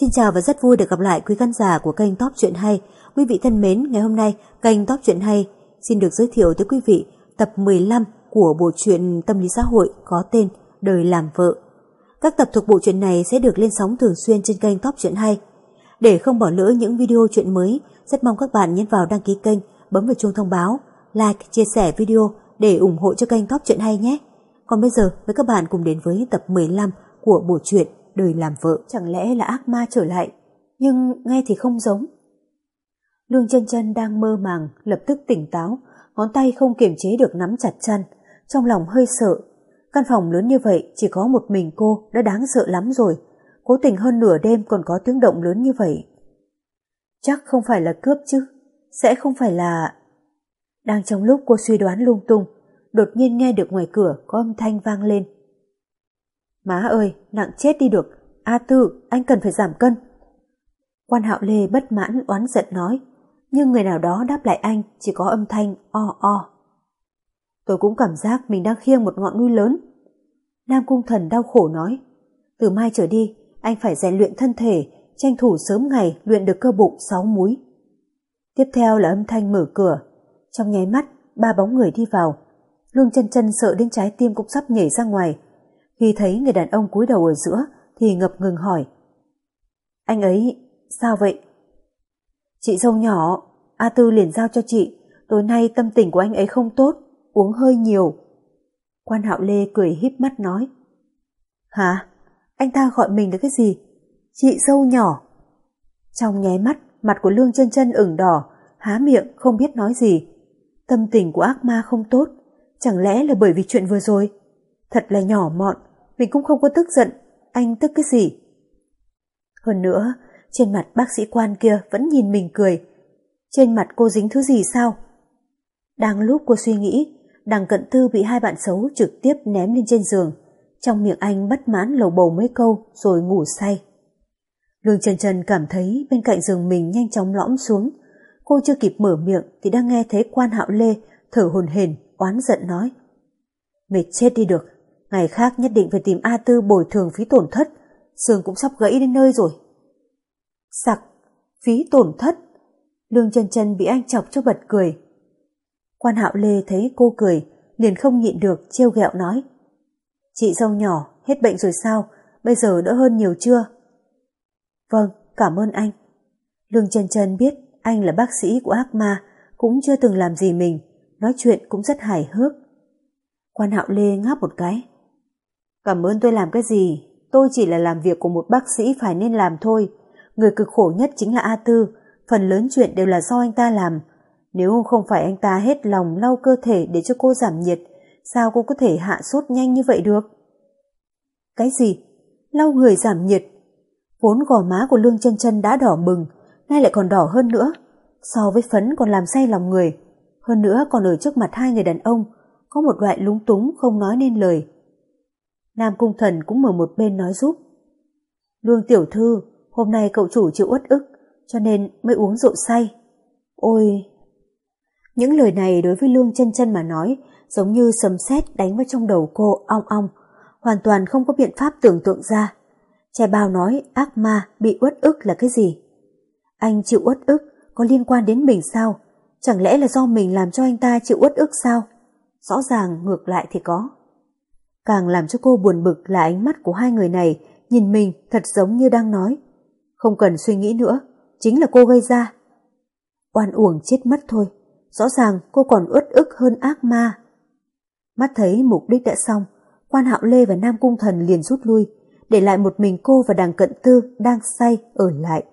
Xin chào và rất vui được gặp lại quý khán giả của kênh Top Chuyện Hay. Quý vị thân mến, ngày hôm nay kênh Top Chuyện Hay xin được giới thiệu tới quý vị tập 15 của bộ truyện tâm lý xã hội có tên Đời làm vợ. Các tập thuộc bộ truyện này sẽ được lên sóng thường xuyên trên kênh Top Chuyện Hay. Để không bỏ lỡ những video chuyện mới, rất mong các bạn nhấn vào đăng ký kênh, bấm vào chuông thông báo, like, chia sẻ video để ủng hộ cho kênh Top Chuyện Hay nhé. Còn bây giờ, với các bạn cùng đến với tập 15 của bộ truyện Đời làm vợ. Chẳng lẽ là ác ma trở lại? Nhưng nghe thì không giống. Lương chân chân đang mơ màng, lập tức tỉnh táo, ngón tay không kiềm chế được nắm chặt chăn, trong lòng hơi sợ. Căn phòng lớn như vậy chỉ có một mình cô đã đáng sợ lắm rồi, cố tình hơn nửa đêm còn có tiếng động lớn như vậy. Chắc không phải là cướp chứ, sẽ không phải là... Đang trong lúc cô suy đoán lung tung, đột nhiên nghe được ngoài cửa có âm thanh vang lên. Má ơi, nặng chết đi được, A Tư, anh cần phải giảm cân. Quan hạo lê bất mãn oán giận nói, nhưng người nào đó đáp lại anh chỉ có âm thanh o o. Tôi cũng cảm giác mình đang khiêng một ngọn núi lớn. Nam Cung Thần đau khổ nói, từ mai trở đi, anh phải rèn luyện thân thể, tranh thủ sớm ngày luyện được cơ bụng sáu múi. Tiếp theo là âm thanh mở cửa. Trong nháy mắt, ba bóng người đi vào. Lương chân chân sợ đến trái tim cũng sắp nhảy ra ngoài. Khi thấy người đàn ông cúi đầu ở giữa thì ngập ngừng hỏi. Anh ấy, sao vậy? Chị dâu nhỏ, A Tư liền giao cho chị, tối nay tâm tình của anh ấy không tốt, uống hơi nhiều. Quan hạo lê cười híp mắt nói. Hả? Anh ta gọi mình là cái gì? Chị dâu nhỏ. Trong nháy mắt, mặt của Lương chân chân ửng đỏ, há miệng không biết nói gì. Tâm tình của ác ma không tốt, chẳng lẽ là bởi vì chuyện vừa rồi? Thật là nhỏ mọn, mình cũng không có tức giận, anh tức cái gì? Hơn nữa, trên mặt bác sĩ quan kia vẫn nhìn mình cười. Trên mặt cô dính thứ gì sao? Đang lúc cô suy nghĩ, đằng cận tư bị hai bạn xấu trực tiếp ném lên trên giường. Trong miệng anh bất mãn lầu bầu mấy câu rồi ngủ say. Lương Trần Trần cảm thấy bên cạnh giường mình nhanh chóng lõm xuống. Cô chưa kịp mở miệng thì đang nghe thấy quan hạo lê thở hồn hển oán giận nói. Mệt chết đi được, ngày khác nhất định phải tìm A Tư bồi thường phí tổn thất, xương cũng sắp gãy đến nơi rồi. Sặc, phí tổn thất. Lương chân chân bị anh chọc cho bật cười. Quan hạo lê thấy cô cười, liền không nhịn được, trêu ghẹo nói. Chị dâu nhỏ, hết bệnh rồi sao? Bây giờ đỡ hơn nhiều chưa? Vâng, cảm ơn anh. Lương chân chân biết anh là bác sĩ của ác ma, cũng chưa từng làm gì mình, nói chuyện cũng rất hài hước. Quan hạo lê ngáp một cái. Cảm ơn tôi làm cái gì, tôi chỉ là làm việc của một bác sĩ phải nên làm thôi. Người cực khổ nhất chính là A Tư, phần lớn chuyện đều là do anh ta làm. Nếu không phải anh ta hết lòng lau cơ thể để cho cô giảm nhiệt, sao cô có thể hạ sốt nhanh như vậy được? Cái gì? Lau người giảm nhiệt? Vốn gò má của Lương chân chân đã đỏ bừng, nay lại còn đỏ hơn nữa. So với phấn còn làm say lòng người. Hơn nữa còn ở trước mặt hai người đàn ông, có một loại lúng túng không nói nên lời. Nam Cung Thần cũng mở một bên nói giúp. Lương Tiểu Thư, hôm nay cậu chủ chịu uất ức, cho nên mới uống rượu say. Ôi! Những lời này đối với Lương chân chân mà nói giống như sấm sét đánh vào trong đầu cô ong ong, hoàn toàn không có biện pháp tưởng tượng ra. Trẻ bao nói ác ma bị uất ức là cái gì? Anh chịu uất ức có liên quan đến mình sao? Chẳng lẽ là do mình làm cho anh ta chịu uất ức sao? Rõ ràng ngược lại thì có. Càng làm cho cô buồn bực là ánh mắt của hai người này nhìn mình thật giống như đang nói. Không cần suy nghĩ nữa, chính là cô gây ra. Oan uổng chết mất thôi, rõ ràng cô còn uất ức hơn ác ma. Mắt thấy mục đích đã xong, quan hạo lê và Nam Cung Thần liền rút lui, để lại một mình cô và đằng cận tư đang say ở lại.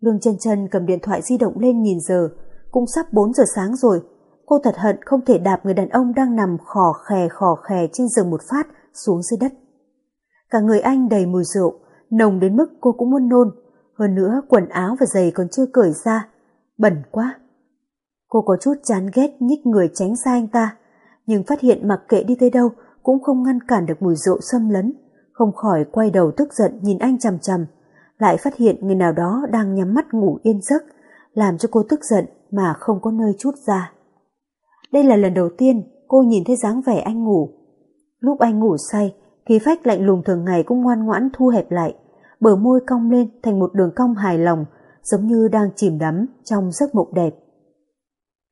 Lương chân chân cầm điện thoại di động lên nhìn giờ, cũng sắp 4 giờ sáng rồi. Cô thật hận không thể đạp người đàn ông đang nằm khò khè khò khè trên giường một phát xuống dưới đất. Cả người anh đầy mùi rượu, nồng đến mức cô cũng muốn nôn. Hơn nữa quần áo và giày còn chưa cởi ra. Bẩn quá. Cô có chút chán ghét nhích người tránh xa anh ta. Nhưng phát hiện mặc kệ đi tới đâu cũng không ngăn cản được mùi rượu xâm lấn. Không khỏi quay đầu tức giận nhìn anh chằm chằm. Lại phát hiện người nào đó đang nhắm mắt ngủ yên giấc. Làm cho cô tức giận mà không có nơi chút ra. Đây là lần đầu tiên cô nhìn thấy dáng vẻ anh ngủ. Lúc anh ngủ say, khí phách lạnh lùng thường ngày cũng ngoan ngoãn thu hẹp lại, bờ môi cong lên thành một đường cong hài lòng, giống như đang chìm đắm trong giấc mộng đẹp.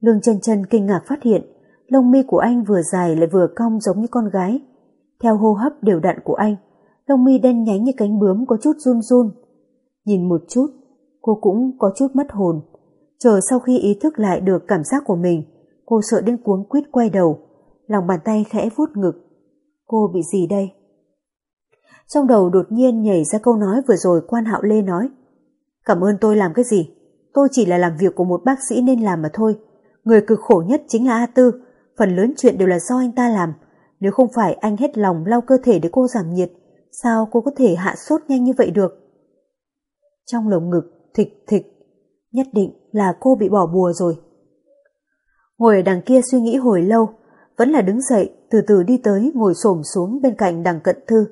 Lương chân chân kinh ngạc phát hiện, lông mi của anh vừa dài lại vừa cong giống như con gái. Theo hô hấp đều đặn của anh, lông mi đen nhánh như cánh bướm có chút run run. Nhìn một chút, cô cũng có chút mất hồn. Chờ sau khi ý thức lại được cảm giác của mình, cô sợ đến cuống quýt quay đầu, lòng bàn tay khẽ vuốt ngực. Cô bị gì đây? Trong đầu đột nhiên nhảy ra câu nói vừa rồi quan hạo lê nói. Cảm ơn tôi làm cái gì? Tôi chỉ là làm việc của một bác sĩ nên làm mà thôi. Người cực khổ nhất chính là A Tư, phần lớn chuyện đều là do anh ta làm. Nếu không phải anh hết lòng lau cơ thể để cô giảm nhiệt, sao cô có thể hạ sốt nhanh như vậy được? Trong lồng ngực, thịch thịch, nhất định là cô bị bỏ bùa rồi. Ngồi ở đằng kia suy nghĩ hồi lâu, vẫn là đứng dậy, từ từ đi tới ngồi xổm xuống bên cạnh đằng cận thư,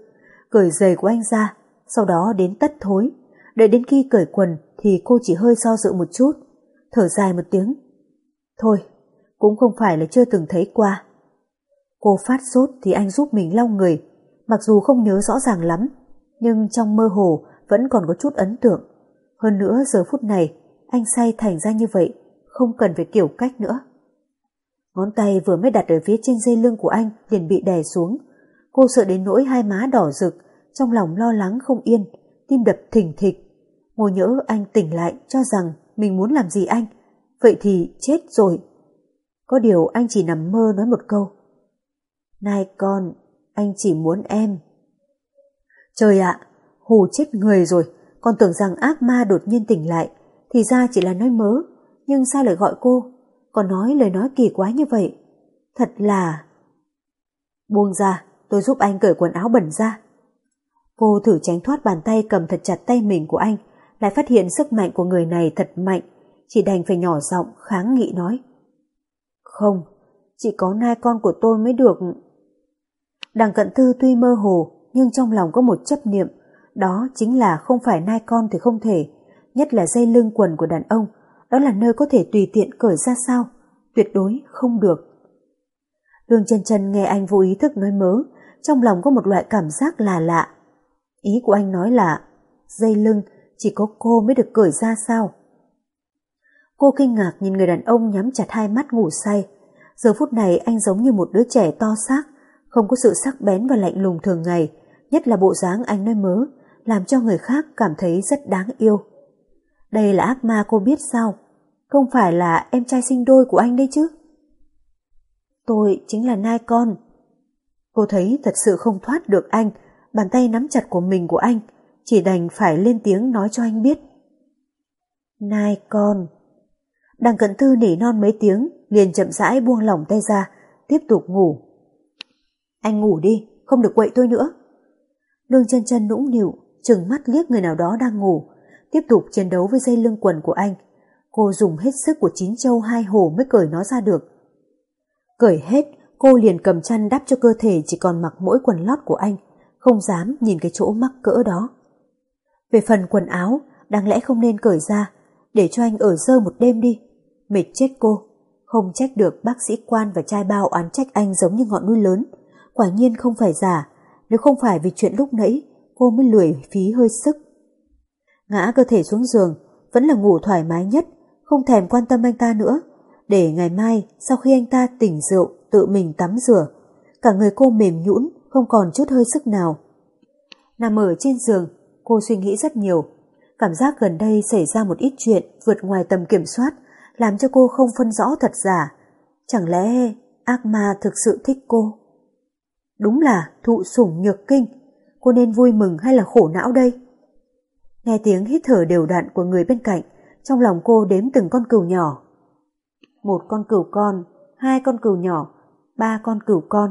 cởi giày của anh ra, sau đó đến tất thối. Đợi đến khi cởi quần thì cô chỉ hơi so dự một chút, thở dài một tiếng. Thôi, cũng không phải là chưa từng thấy qua. Cô phát sốt thì anh giúp mình lau người, mặc dù không nhớ rõ ràng lắm, nhưng trong mơ hồ vẫn còn có chút ấn tượng. Hơn nữa giờ phút này, anh say thành ra như vậy, không cần phải kiểu cách nữa. Ngón tay vừa mới đặt ở phía trên dây lưng của anh liền bị đè xuống. Cô sợ đến nỗi hai má đỏ rực, trong lòng lo lắng không yên, tim đập thình thịch. Ngồi nhỡ anh tỉnh lại cho rằng mình muốn làm gì anh, vậy thì chết rồi. Có điều anh chỉ nằm mơ nói một câu. Này con, anh chỉ muốn em. Trời ạ, hù chết người rồi, con tưởng rằng ác ma đột nhiên tỉnh lại, thì ra chỉ là nói mớ, nhưng sao lại gọi cô, còn nói lời nói kỳ quái như vậy. Thật là... Buông ra, tôi giúp anh cởi quần áo bẩn ra. Cô thử tránh thoát bàn tay cầm thật chặt tay mình của anh, lại phát hiện sức mạnh của người này thật mạnh, chỉ đành phải nhỏ giọng kháng nghị nói. Không, chỉ có nai con của tôi mới được. Đằng cận thư tuy mơ hồ, nhưng trong lòng có một chấp niệm, đó chính là không phải nai con thì không thể, nhất là dây lưng quần của đàn ông, đó là nơi có thể tùy tiện cởi ra sao, tuyệt đối không được. Lương chân chân nghe anh vô ý thức nói mớ, trong lòng có một loại cảm giác là lạ. Ý của anh nói là dây lưng chỉ có cô mới được cởi ra sao. Cô kinh ngạc nhìn người đàn ông nhắm chặt hai mắt ngủ say. Giờ phút này anh giống như một đứa trẻ to xác, không có sự sắc bén và lạnh lùng thường ngày, nhất là bộ dáng anh nói mớ, làm cho người khác cảm thấy rất đáng yêu. Đây là ác ma cô biết sao? Không phải là em trai sinh đôi của anh đấy chứ? Tôi chính là nai con. Cô thấy thật sự không thoát được anh, bàn tay nắm chặt của mình của anh, chỉ đành phải lên tiếng nói cho anh biết. Nai con. Đằng cận thư nỉ non mấy tiếng, liền chậm rãi buông lỏng tay ra, tiếp tục ngủ. Anh ngủ đi, không được quậy tôi nữa. Lương chân chân nũng nịu, chừng mắt liếc người nào đó đang ngủ, tiếp tục chiến đấu với dây lưng quần của anh. Cô dùng hết sức của chín châu hai hổ mới cởi nó ra được. Cởi hết, cô liền cầm chăn đắp cho cơ thể chỉ còn mặc mỗi quần lót của anh, không dám nhìn cái chỗ mắc cỡ đó. Về phần quần áo, đáng lẽ không nên cởi ra, để cho anh ở dơ một đêm đi. Mệt chết cô, không trách được bác sĩ quan và trai bao oán trách anh giống như ngọn núi lớn. Quả nhiên không phải giả, nếu không phải vì chuyện lúc nãy, cô mới lười phí hơi sức. Ngã cơ thể xuống giường, vẫn là ngủ thoải mái nhất, không thèm quan tâm anh ta nữa, để ngày mai sau khi anh ta tỉnh rượu tự mình tắm rửa, cả người cô mềm nhũn, không còn chút hơi sức nào. Nằm ở trên giường, cô suy nghĩ rất nhiều, cảm giác gần đây xảy ra một ít chuyện vượt ngoài tầm kiểm soát, làm cho cô không phân rõ thật giả. Chẳng lẽ ác ma thực sự thích cô? Đúng là thụ sủng nhược kinh, cô nên vui mừng hay là khổ não đây? Nghe tiếng hít thở đều đặn của người bên cạnh, trong lòng cô đếm từng con cừu nhỏ. Một con cừu con, hai con cừu nhỏ, ba con cừu con.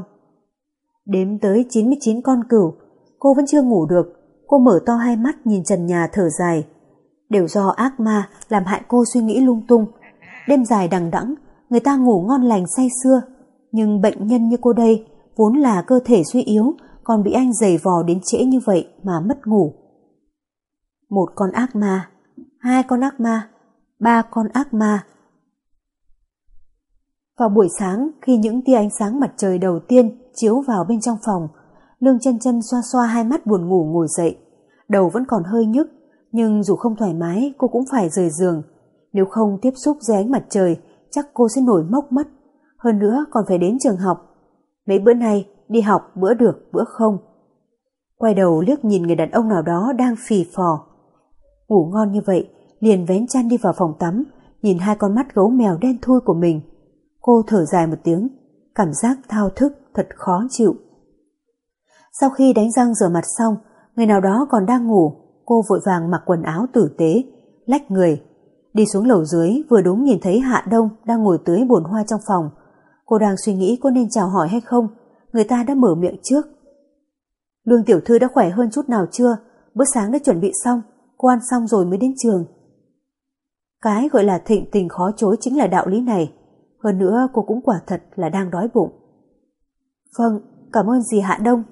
Đếm tới 99 con cừu, cô vẫn chưa ngủ được, cô mở to hai mắt nhìn trần nhà thở dài. Đều do ác ma làm hại cô suy nghĩ lung tung. Đêm dài đằng đẵng, người ta ngủ ngon lành say xưa, nhưng bệnh nhân như cô đây vốn là cơ thể suy yếu, còn bị anh giày vò đến trễ như vậy mà mất ngủ. Một con ác ma, hai con ác ma, ba con ác ma. Vào buổi sáng, khi những tia ánh sáng mặt trời đầu tiên chiếu vào bên trong phòng, Lương chân chân xoa xoa hai mắt buồn ngủ ngồi dậy. đầu vẫn còn hơi nhức, nhưng dù không thoải mái cô cũng phải rời giường. Nếu không tiếp xúc dưới ánh mặt trời, chắc cô sẽ nổi mốc mất. Hơn nữa còn phải đến trường học. Mấy bữa nay, đi học bữa được, bữa không. Quay đầu liếc nhìn người đàn ông nào đó đang phì phò. Ngủ ngon như vậy, liền vén chăn đi vào phòng tắm, nhìn hai con mắt gấu mèo đen thui của mình. Cô thở dài một tiếng, cảm giác thao thức thật khó chịu. Sau khi đánh răng rửa mặt xong, người nào đó còn đang ngủ, cô vội vàng mặc quần áo tử tế, lách người. Đi xuống lầu dưới vừa đúng nhìn thấy Hạ Đông đang ngồi tưới bồn hoa trong phòng. Cô đang suy nghĩ có nên chào hỏi hay không, người ta đã mở miệng trước. Lương tiểu thư đã khỏe hơn chút nào chưa? Bữa sáng đã chuẩn bị xong, quan xong rồi mới đến trường. Cái gọi là thịnh tình khó chối chính là đạo lý này. Hơn nữa cô cũng quả thật là đang đói bụng. Vâng, cảm ơn dì Hạ Đông.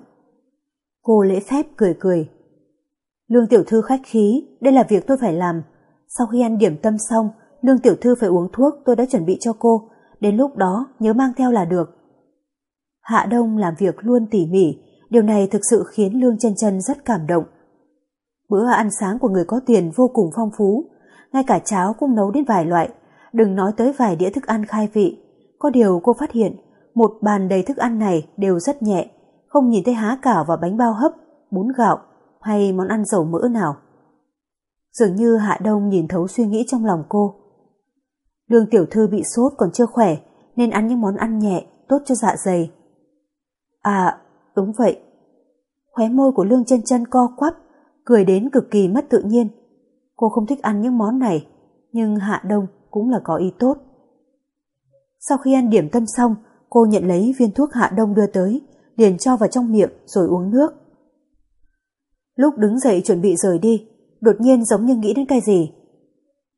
Cô lễ phép cười cười. Lương tiểu thư khách khí, đây là việc tôi phải làm. Sau khi ăn điểm tâm xong, Lương tiểu thư phải uống thuốc tôi đã chuẩn bị cho cô. Đến lúc đó nhớ mang theo là được. Hạ Đông làm việc luôn tỉ mỉ, điều này thực sự khiến Lương chân chân rất cảm động. Bữa ăn sáng của người có tiền vô cùng phong phú, ngay cả cháo cũng nấu đến vài loại, đừng nói tới vài đĩa thức ăn khai vị. Có điều cô phát hiện, một bàn đầy thức ăn này đều rất nhẹ, không nhìn thấy há cảo và bánh bao hấp, bún gạo hay món ăn dầu mỡ nào. Dường như Hạ Đông nhìn thấu suy nghĩ trong lòng cô. Lương tiểu thư bị sốt còn chưa khỏe, nên ăn những món ăn nhẹ, tốt cho dạ dày. À, đúng vậy. Khóe môi của Lương chân chân co quắp, cười đến cực kỳ mất tự nhiên. Cô không thích ăn những món này, nhưng Hạ Đông cũng là có ý tốt. Sau khi ăn điểm tâm xong, cô nhận lấy viên thuốc Hạ Đông đưa tới, liền cho vào trong miệng rồi uống nước. Lúc đứng dậy chuẩn bị rời đi, đột nhiên giống như nghĩ đến cái gì.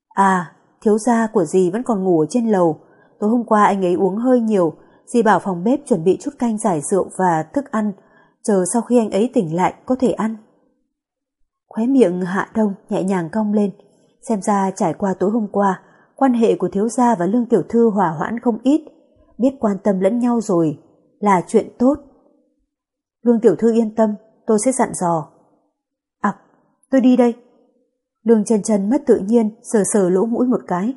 À, thiếu gia của dì vẫn còn ngủ ở trên lầu, tối hôm qua anh ấy uống hơi nhiều, dì bảo phòng bếp chuẩn bị chút canh giải rượu và thức ăn, chờ sau khi anh ấy tỉnh lại có thể ăn. Khóe miệng Hạ Đông nhẹ nhàng cong lên, xem ra trải qua tối hôm qua, quan hệ của thiếu gia và lương tiểu thư hòa hoãn không ít, biết quan tâm lẫn nhau rồi, là chuyện tốt. Lương tiểu thư yên tâm, tôi sẽ dặn dò. À, tôi đi đây. Lương chân chân mất tự nhiên, sờ sờ lỗ mũi một cái.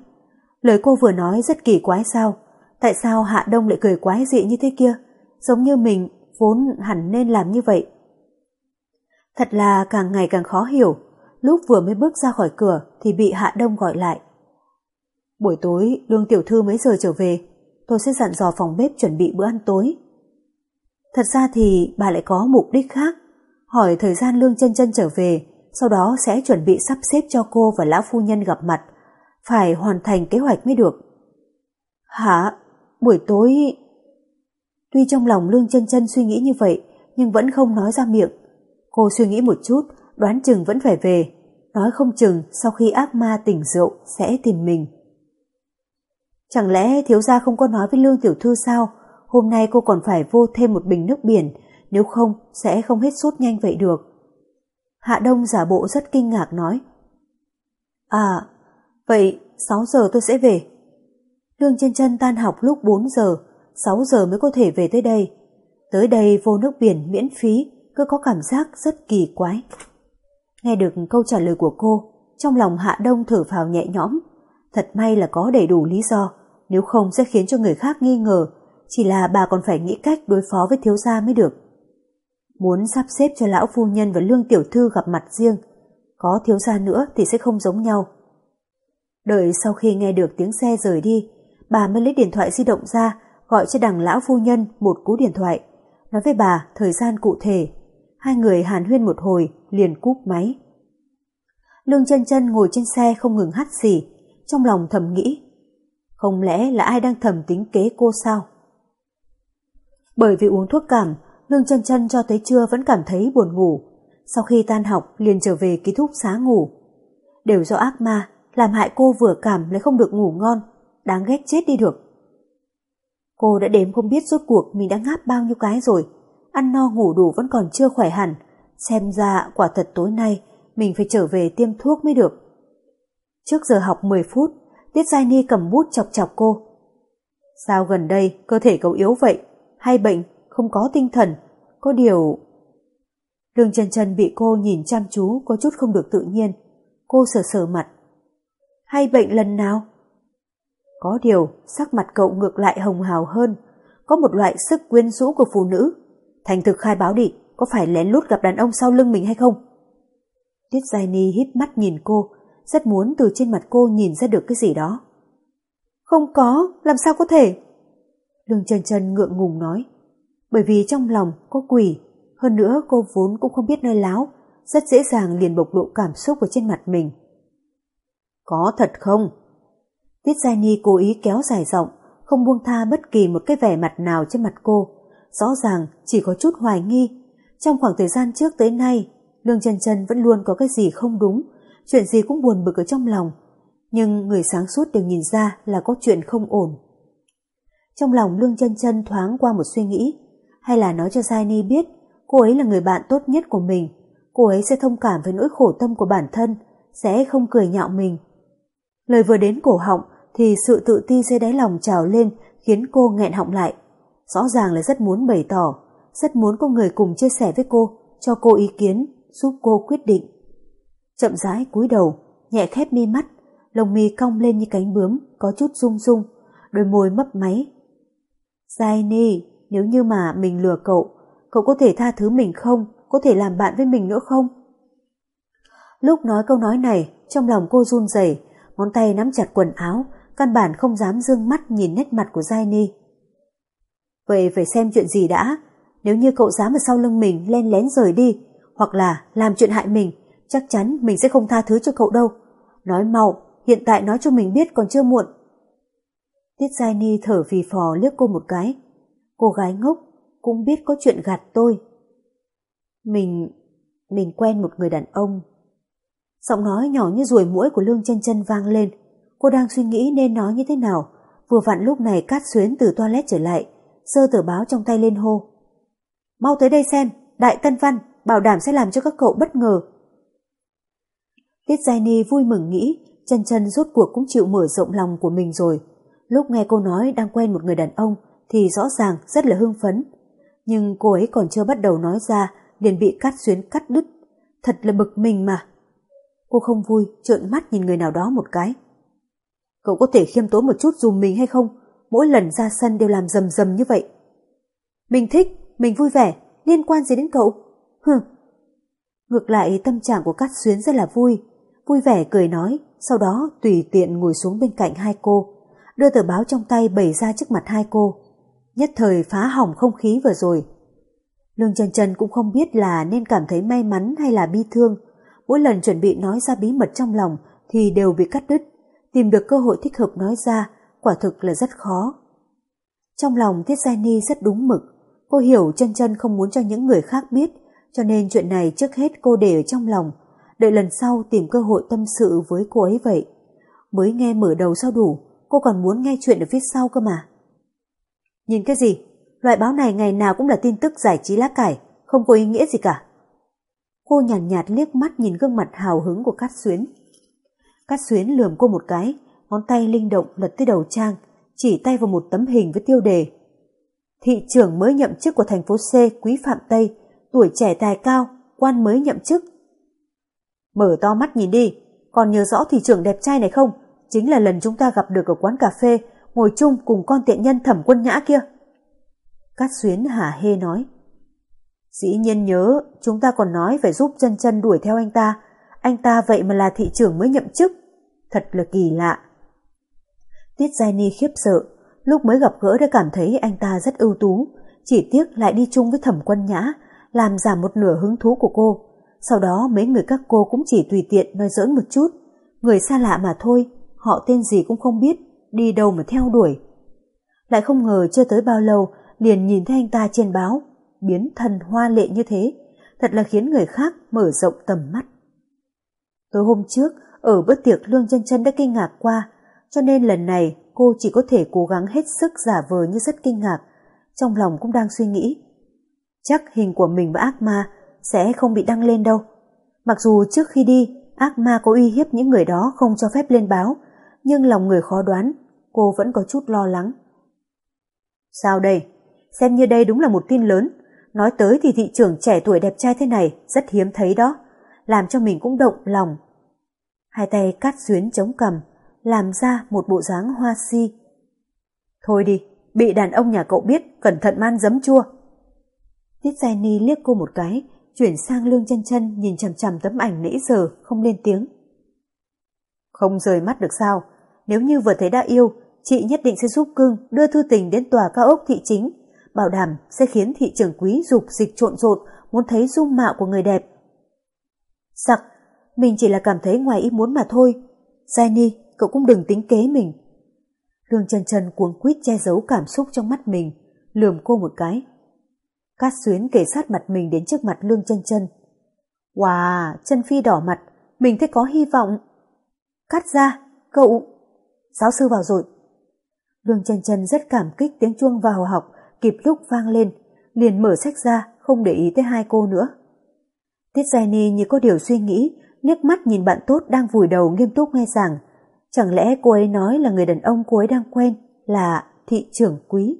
Lời cô vừa nói rất kỳ quái sao? Tại sao Hạ Đông lại cười quái dị như thế kia? Giống như mình vốn hẳn nên làm như vậy. Thật là càng ngày càng khó hiểu, lúc vừa mới bước ra khỏi cửa thì bị Hạ Đông gọi lại. Buổi tối, Lương Tiểu Thư mấy giờ trở về, tôi sẽ dặn dò phòng bếp chuẩn bị bữa ăn tối. Thật ra thì bà lại có mục đích khác, hỏi thời gian Lương chân chân trở về, sau đó sẽ chuẩn bị sắp xếp cho cô và lão phu nhân gặp mặt, phải hoàn thành kế hoạch mới được. Hả? Buổi tối... Tuy trong lòng Lương chân chân suy nghĩ như vậy, nhưng vẫn không nói ra miệng. Cô suy nghĩ một chút, đoán chừng vẫn phải về, nói không chừng sau khi ác ma tỉnh rượu sẽ tìm mình. Chẳng lẽ thiếu gia không có nói với Lương Tiểu Thư sao? Hôm nay cô còn phải vô thêm một bình nước biển, nếu không sẽ không hết sốt nhanh vậy được. Hạ Đông giả bộ rất kinh ngạc nói. À, vậy 6 giờ tôi sẽ về. Lương chân chân tan học lúc 4 giờ, 6 giờ mới có thể về tới đây. Tới đây vô nước biển miễn phí, cứ có cảm giác rất kỳ quái. Nghe được câu trả lời của cô, trong lòng Hạ Đông thở phào nhẹ nhõm. Thật may là có đầy đủ lý do, nếu không sẽ khiến cho người khác nghi ngờ, chỉ là bà còn phải nghĩ cách đối phó với thiếu gia mới được. Muốn sắp xếp cho lão phu nhân và lương tiểu thư gặp mặt riêng, có thiếu gia nữa thì sẽ không giống nhau. Đợi sau khi nghe được tiếng xe rời đi, bà mới lấy điện thoại di động ra, gọi cho đằng lão phu nhân một cú điện thoại, nói với bà thời gian cụ thể Hai người hàn huyên một hồi, liền cúp máy. Lương chân chân ngồi trên xe không ngừng hắt xì, trong lòng thầm nghĩ. Không lẽ là ai đang thầm tính kế cô sao? Bởi vì uống thuốc cảm, Lương chân chân cho tới trưa vẫn cảm thấy buồn ngủ. Sau khi tan học liền trở về ký thúc xá ngủ. Đều do ác ma, làm hại cô vừa cảm lại không được ngủ ngon, đáng ghét chết đi được. Cô đã đếm không biết rốt cuộc mình đã ngáp bao nhiêu cái rồi, ăn no ngủ đủ vẫn còn chưa khỏe hẳn, xem ra quả thật tối nay mình phải trở về tiêm thuốc mới được. Trước giờ học 10 phút, Tiết Giai Ni cầm bút chọc chọc cô. Sao gần đây cơ thể cậu yếu vậy? Hay bệnh? Không có tinh thần? Có điều... Lương chân chân bị cô nhìn chăm chú có chút không được tự nhiên. Cô sờ sờ mặt. Hay bệnh lần nào? Có điều, sắc mặt cậu ngược lại hồng hào hơn. Có một loại sức quyến rũ của phụ nữ. Thành thực khai báo đi, có phải lén lút gặp đàn ông sau lưng mình hay không? Tiết Giai Ni híp mắt nhìn cô, rất muốn từ trên mặt cô nhìn ra được cái gì đó. Không có, làm sao có thể? Lương trần trần ngượng ngùng nói. Bởi vì trong lòng có quỷ, hơn nữa cô vốn cũng không biết nơi láo, rất dễ dàng liền bộc lộ cảm xúc ở trên mặt mình. Có thật không? Tiết Giai Ni cố ý kéo dài giọng, không buông tha bất kỳ một cái vẻ mặt nào trên mặt cô. Rõ ràng chỉ có chút hoài nghi. Trong khoảng thời gian trước tới nay, Lương chân chân vẫn luôn có cái gì không đúng, chuyện gì cũng buồn bực ở trong lòng. Nhưng người sáng suốt đều nhìn ra là có chuyện không ổn. Trong lòng Lương chân chân thoáng qua một suy nghĩ, hay là nói cho Giai biết cô ấy là người bạn tốt nhất của mình, cô ấy sẽ thông cảm với nỗi khổ tâm của bản thân, sẽ không cười nhạo mình. Lời vừa đến cổ họng thì sự tự ti dưới đáy lòng trào lên khiến cô nghẹn họng lại. Rõ ràng là rất muốn bày tỏ, rất muốn có người cùng chia sẻ với cô, cho cô ý kiến, giúp cô quyết định. Chậm rãi cúi đầu, nhẹ khép mi mắt, lồng mi cong lên như cánh bướm, có chút rung rung, đôi môi mấp máy. Zaini, nếu như mà mình lừa cậu, cậu có thể tha thứ mình không? Có thể làm bạn với mình nữa không? Lúc nói câu nói này, trong lòng cô run rẩy, ngón tay nắm chặt quần áo, căn bản không dám dương mắt nhìn nét mặt của Zaini. Vậy phải xem chuyện gì đã, nếu như cậu dám ở sau lưng mình len lén rời đi, hoặc là làm chuyện hại mình, chắc chắn mình sẽ không tha thứ cho cậu đâu. Nói mau, hiện tại nói cho mình biết còn chưa muộn. Tiết Giai Ni thở vì phò liếc cô một cái. Cô gái ngốc, cũng biết có chuyện gạt tôi. Mình, mình quen một người đàn ông. Giọng nói nhỏ như ruồi mũi của Lương chân chân vang lên. Cô đang suy nghĩ nên nói như thế nào. Vừa vặn lúc này Cát Xuyến từ toilet trở lại, sơ tờ báo trong tay lên hô. Mau tới đây xem, Đại Tân Văn, bảo đảm sẽ làm cho các cậu bất ngờ. Tiết Giai Ni vui mừng nghĩ, chân chân rốt cuộc cũng chịu mở rộng lòng của mình rồi. Lúc nghe cô nói đang quen một người đàn ông thì rõ ràng rất là hưng phấn. Nhưng cô ấy còn chưa bắt đầu nói ra liền bị cắt xuyến cắt đứt. Thật là bực mình mà. Cô không vui, trợn mắt nhìn người nào đó một cái. Cậu có thể khiêm tốn một chút dùm mình hay không? Mỗi lần ra sân đều làm rầm rầm như vậy. Mình thích, mình vui vẻ, liên quan gì đến cậu? Hừ. Ngược lại tâm trạng của Cát Xuyến rất là vui, vui vẻ cười nói, sau đó tùy tiện ngồi xuống bên cạnh hai cô, đưa tờ báo trong tay bày ra trước mặt hai cô. Nhất thời phá hỏng không khí vừa rồi. Lương Trần Trần cũng không biết là nên cảm thấy may mắn hay là bi thương. Mỗi lần chuẩn bị nói ra bí mật trong lòng thì đều bị cắt đứt. Tìm được cơ hội thích hợp nói ra quả thực là rất khó. Trong lòng Tiết Giai Ni rất đúng mực. Cô hiểu chân chân không muốn cho những người khác biết cho nên chuyện này trước hết cô để ở trong lòng đợi lần sau tìm cơ hội tâm sự với cô ấy vậy. Mới nghe mở đầu sao đủ, cô còn muốn nghe chuyện ở phía sau cơ mà. Nhìn cái gì? Loại báo này ngày nào cũng là tin tức giải trí lá cải, không có ý nghĩa gì cả. Cô nhàn nhạt, nhạt liếc mắt nhìn gương mặt hào hứng của Cát Xuyến. Cát Xuyến lườm cô một cái, ngón tay linh động lật tới đầu trang, chỉ tay vào một tấm hình với tiêu đề. Thị trưởng mới nhậm chức của thành phố C Quý Phạm Tây, tuổi trẻ tài cao, quan mới nhậm chức. Mở to mắt nhìn đi, còn nhớ rõ thị trưởng đẹp trai này không? Chính là lần chúng ta gặp được ở quán cà phê, ngồi chung cùng con tiện nhân thẩm quân nhã kia. Cát xuyến hả hê nói. Dĩ nhiên nhớ, chúng ta còn nói phải giúp chân chân đuổi theo anh ta. Anh ta vậy mà là thị trưởng mới nhậm chức. Thật là kỳ lạ. Tiết Giai Ni khiếp sợ, lúc mới gặp gỡ đã cảm thấy anh ta rất ưu tú, chỉ tiếc lại đi chung với thẩm quân nhã, làm giảm một nửa hứng thú của cô. Sau đó mấy người các cô cũng chỉ tùy tiện nói giỡn một chút. Người xa lạ mà thôi, họ tên gì cũng không biết, đi đâu mà theo đuổi. Lại không ngờ chưa tới bao lâu liền nhìn thấy anh ta trên báo, biến thần hoa lệ như thế, thật là khiến người khác mở rộng tầm mắt. Tối hôm trước, ở bữa tiệc Lương chân chân đã kinh ngạc qua, cho nên lần này cô chỉ có thể cố gắng hết sức giả vờ như rất kinh ngạc, trong lòng cũng đang suy nghĩ. Chắc hình của mình và ác ma sẽ không bị đăng lên đâu. Mặc dù trước khi đi, ác ma có uy hiếp những người đó không cho phép lên báo, nhưng lòng người khó đoán, cô vẫn có chút lo lắng. Sao đây? Xem như đây đúng là một tin lớn. Nói tới thì thị trưởng trẻ tuổi đẹp trai thế này rất hiếm thấy đó, làm cho mình cũng động lòng. Hai tay cắt xuyến chống cầm, làm ra một bộ dáng hoa si. Thôi đi, bị đàn ông nhà cậu biết, cẩn thận man giấm chua. Tiết Jenny liếc cô một cái, chuyển sang lương chân chân nhìn chằm chằm tấm ảnh nãy giờ, không lên tiếng. Không rời mắt được sao, nếu như vừa thấy đã yêu, chị nhất định sẽ giúp cưng đưa thư tình đến tòa cao ốc thị chính, bảo đảm sẽ khiến thị trưởng quý dục dịch trộn rộn muốn thấy dung mạo của người đẹp. Sặc, mình chỉ là cảm thấy ngoài ý muốn mà thôi. Jenny, cậu cũng đừng tính kế mình. Lương chân chân cuống quýt che giấu cảm xúc trong mắt mình, lườm cô một cái. Cát xuyến kể sát mặt mình đến trước mặt lương chân chân. Wow, chân phi đỏ mặt, mình thấy có hy vọng. Cắt ra, cậu... Giáo sư vào rồi. Lương chân chân rất cảm kích tiếng chuông vào học, kịp lúc vang lên, liền mở sách ra, không để ý tới hai cô nữa. Tiết Jenny như có điều suy nghĩ, liếc mắt nhìn bạn tốt đang vùi đầu nghiêm túc nghe giảng. Chẳng lẽ cô ấy nói là người đàn ông cô ấy đang quen là thị trưởng quý?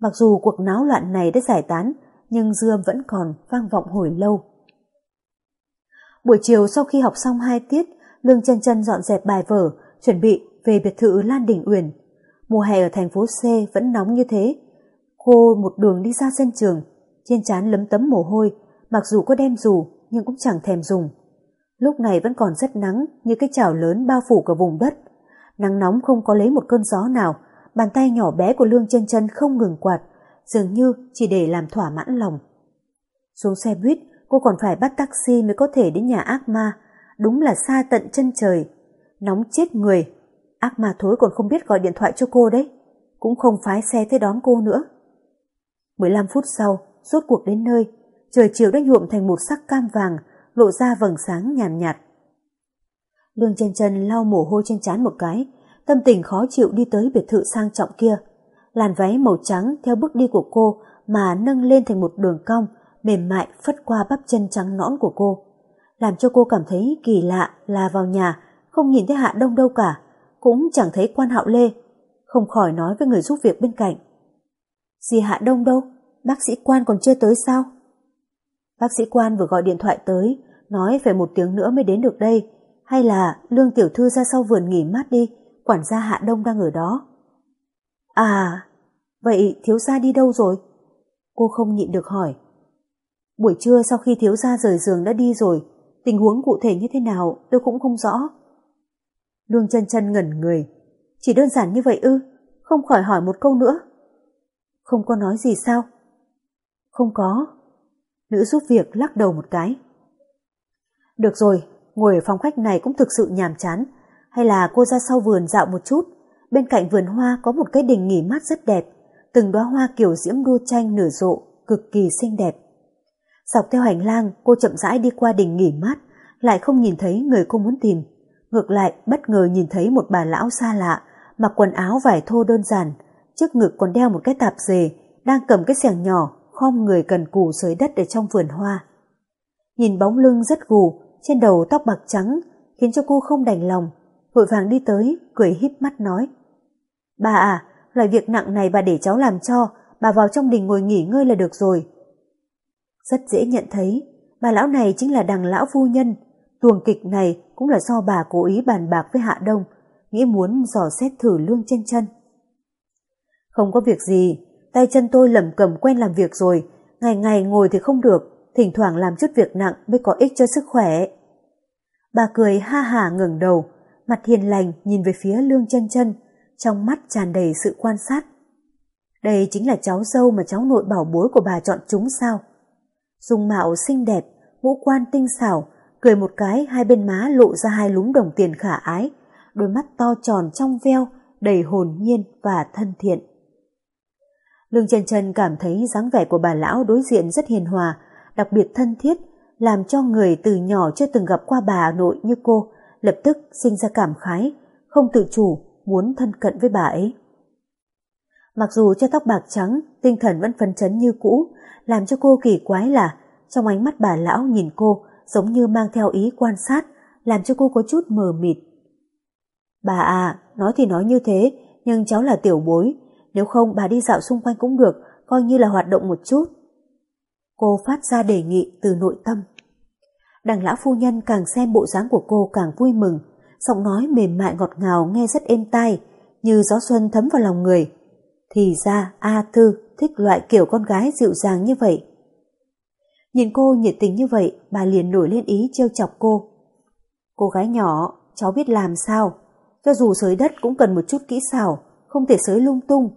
Mặc dù cuộc náo loạn này đã giải tán, nhưng dư âm vẫn còn vang vọng hồi lâu. Buổi chiều sau khi học xong hai tiết, Lương chân chân dọn dẹp bài vở, chuẩn bị về biệt thự Lan Đình Uyển. Mùa hè ở thành phố C vẫn nóng như thế. Cô một đường đi ra sân trường, trên trán lấm tấm mồ hôi, mặc dù có đem dù nhưng cũng chẳng thèm dùng. Lúc này vẫn còn rất nắng như cái chảo lớn bao phủ cả vùng đất. Nắng nóng không có lấy một cơn gió nào, bàn tay nhỏ bé của Lương chân chân không ngừng quạt, dường như chỉ để làm thỏa mãn lòng. Xuống xe buýt, cô còn phải bắt taxi mới có thể đến nhà ác ma, đúng là xa tận chân trời. Nóng chết người, ác ma thối còn không biết gọi điện thoại cho cô đấy, cũng không phái xe tới đón cô nữa. 15 phút sau, rốt cuộc đến nơi, trời chiều đã nhuộm thành một sắc cam vàng, lộ ra vầng sáng nhàn nhạt, nhạt. Lương chân chân lau mồ hôi trên trán một cái, tâm tình khó chịu đi tới biệt thự sang trọng kia. Làn váy màu trắng theo bước đi của cô mà nâng lên thành một đường cong, mềm mại phất qua bắp chân trắng nõn của cô. Làm cho cô cảm thấy kỳ lạ là vào nhà, không nhìn thấy Hạ Đông đâu cả, cũng chẳng thấy quan hạo lê. Không khỏi nói với người giúp việc bên cạnh. Gì Hạ Đông đâu, bác sĩ quan còn chưa tới sao? Bác sĩ quan vừa gọi điện thoại tới, nói phải một tiếng nữa mới đến được đây, hay là Lương Tiểu Thư ra sau vườn nghỉ mát đi, quản gia Hạ Đông đang ở đó. À, vậy thiếu gia đi đâu rồi? Cô không nhịn được hỏi. Buổi trưa sau khi thiếu gia rời giường đã đi rồi, tình huống cụ thể như thế nào tôi cũng không rõ. Lương chân chân ngẩn người, chỉ đơn giản như vậy ư, không khỏi hỏi một câu nữa. Không có nói gì sao? Không có. Nữ giúp việc lắc đầu một cái. Được rồi, ngồi ở phòng khách này cũng thực sự nhàm chán, hay là cô ra sau vườn dạo một chút, bên cạnh vườn hoa có một cái đình nghỉ mát rất đẹp, từng đóa hoa kiểu diễm đua tranh nở rộ, cực kỳ xinh đẹp. Dọc theo hành lang, cô chậm rãi đi qua đình nghỉ mát, lại không nhìn thấy người cô muốn tìm. Ngược lại, bất ngờ nhìn thấy một bà lão xa lạ, mặc quần áo vải thô đơn giản, trước ngực còn đeo một cái tạp dề, đang cầm cái xẻng nhỏ, khom người cần cù sới đất ở trong vườn hoa. Nhìn bóng lưng rất gù, trên đầu tóc bạc trắng, khiến cho cô không đành lòng, vội vàng đi tới, cười híp mắt nói. Bà à, loại việc nặng này bà để cháu làm cho, bà vào trong đình ngồi nghỉ ngơi là được rồi. Rất dễ nhận thấy, bà lão này chính là đằng lão phu nhân. Tuồng kịch này cũng là do bà cố ý bàn bạc với Hạ Đông, nghĩ muốn dò xét thử lương trên chân. Không có việc gì, tay chân tôi lẩm cẩm quen làm việc rồi, ngày ngày ngồi thì không được, thỉnh thoảng làm chút việc nặng mới có ích cho sức khỏe. Bà cười ha hả ngẩng đầu, mặt hiền lành nhìn về phía lương chân chân, trong mắt tràn đầy sự quan sát. Đây chính là cháu dâu mà cháu nội bảo bối của bà chọn chúng sao? Dung mạo xinh đẹp, ngũ quan tinh xảo, cười một cái hai bên má lộ ra hai lúm đồng tiền khả ái, đôi mắt to tròn trong veo, đầy hồn nhiên và thân thiện. Lương chân chân cảm thấy dáng vẻ của bà lão đối diện rất hiền hòa, đặc biệt thân thiết, làm cho người từ nhỏ chưa từng gặp qua bà nội như cô, lập tức sinh ra cảm khái, không tự chủ, muốn thân cận với bà ấy. Mặc dù cho tóc bạc trắng, tinh thần vẫn phấn chấn như cũ, làm cho cô kỳ quái là trong ánh mắt bà lão nhìn cô giống như mang theo ý quan sát, làm cho cô có chút mờ mịt. Bà à, nói thì nói như thế, nhưng cháu là tiểu bối, nếu không bà đi dạo xung quanh cũng được, coi như là hoạt động một chút. Cô phát ra đề nghị từ nội tâm. Đằng lão phu nhân càng xem bộ dáng của cô càng vui mừng, giọng nói mềm mại ngọt ngào nghe rất êm tai, như gió xuân thấm vào lòng người. Thì ra A Thư thích loại kiểu con gái dịu dàng như vậy. Nhìn cô nhiệt tình như vậy, bà liền nổi lên ý trêu chọc cô. Cô gái nhỏ, cháu biết làm sao, cho dù sới đất cũng cần một chút kỹ xảo, không thể sới lung tung.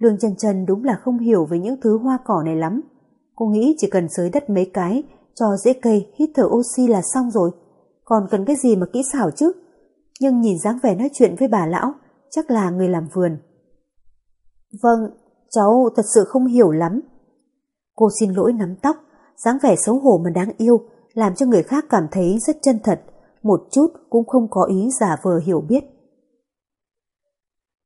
Lương chân chân đúng là không hiểu về những thứ hoa cỏ này lắm. Cô nghĩ chỉ cần sới đất mấy cái, cho dễ cây hít thở oxy là xong rồi. Còn cần cái gì mà kỹ xảo chứ? Nhưng nhìn dáng vẻ nói chuyện với bà lão, chắc là người làm vườn. Vâng, cháu thật sự không hiểu lắm. Cô xin lỗi nắm tóc, dáng vẻ xấu hổ mà đáng yêu, làm cho người khác cảm thấy rất chân thật, một chút cũng không có ý giả vờ hiểu biết.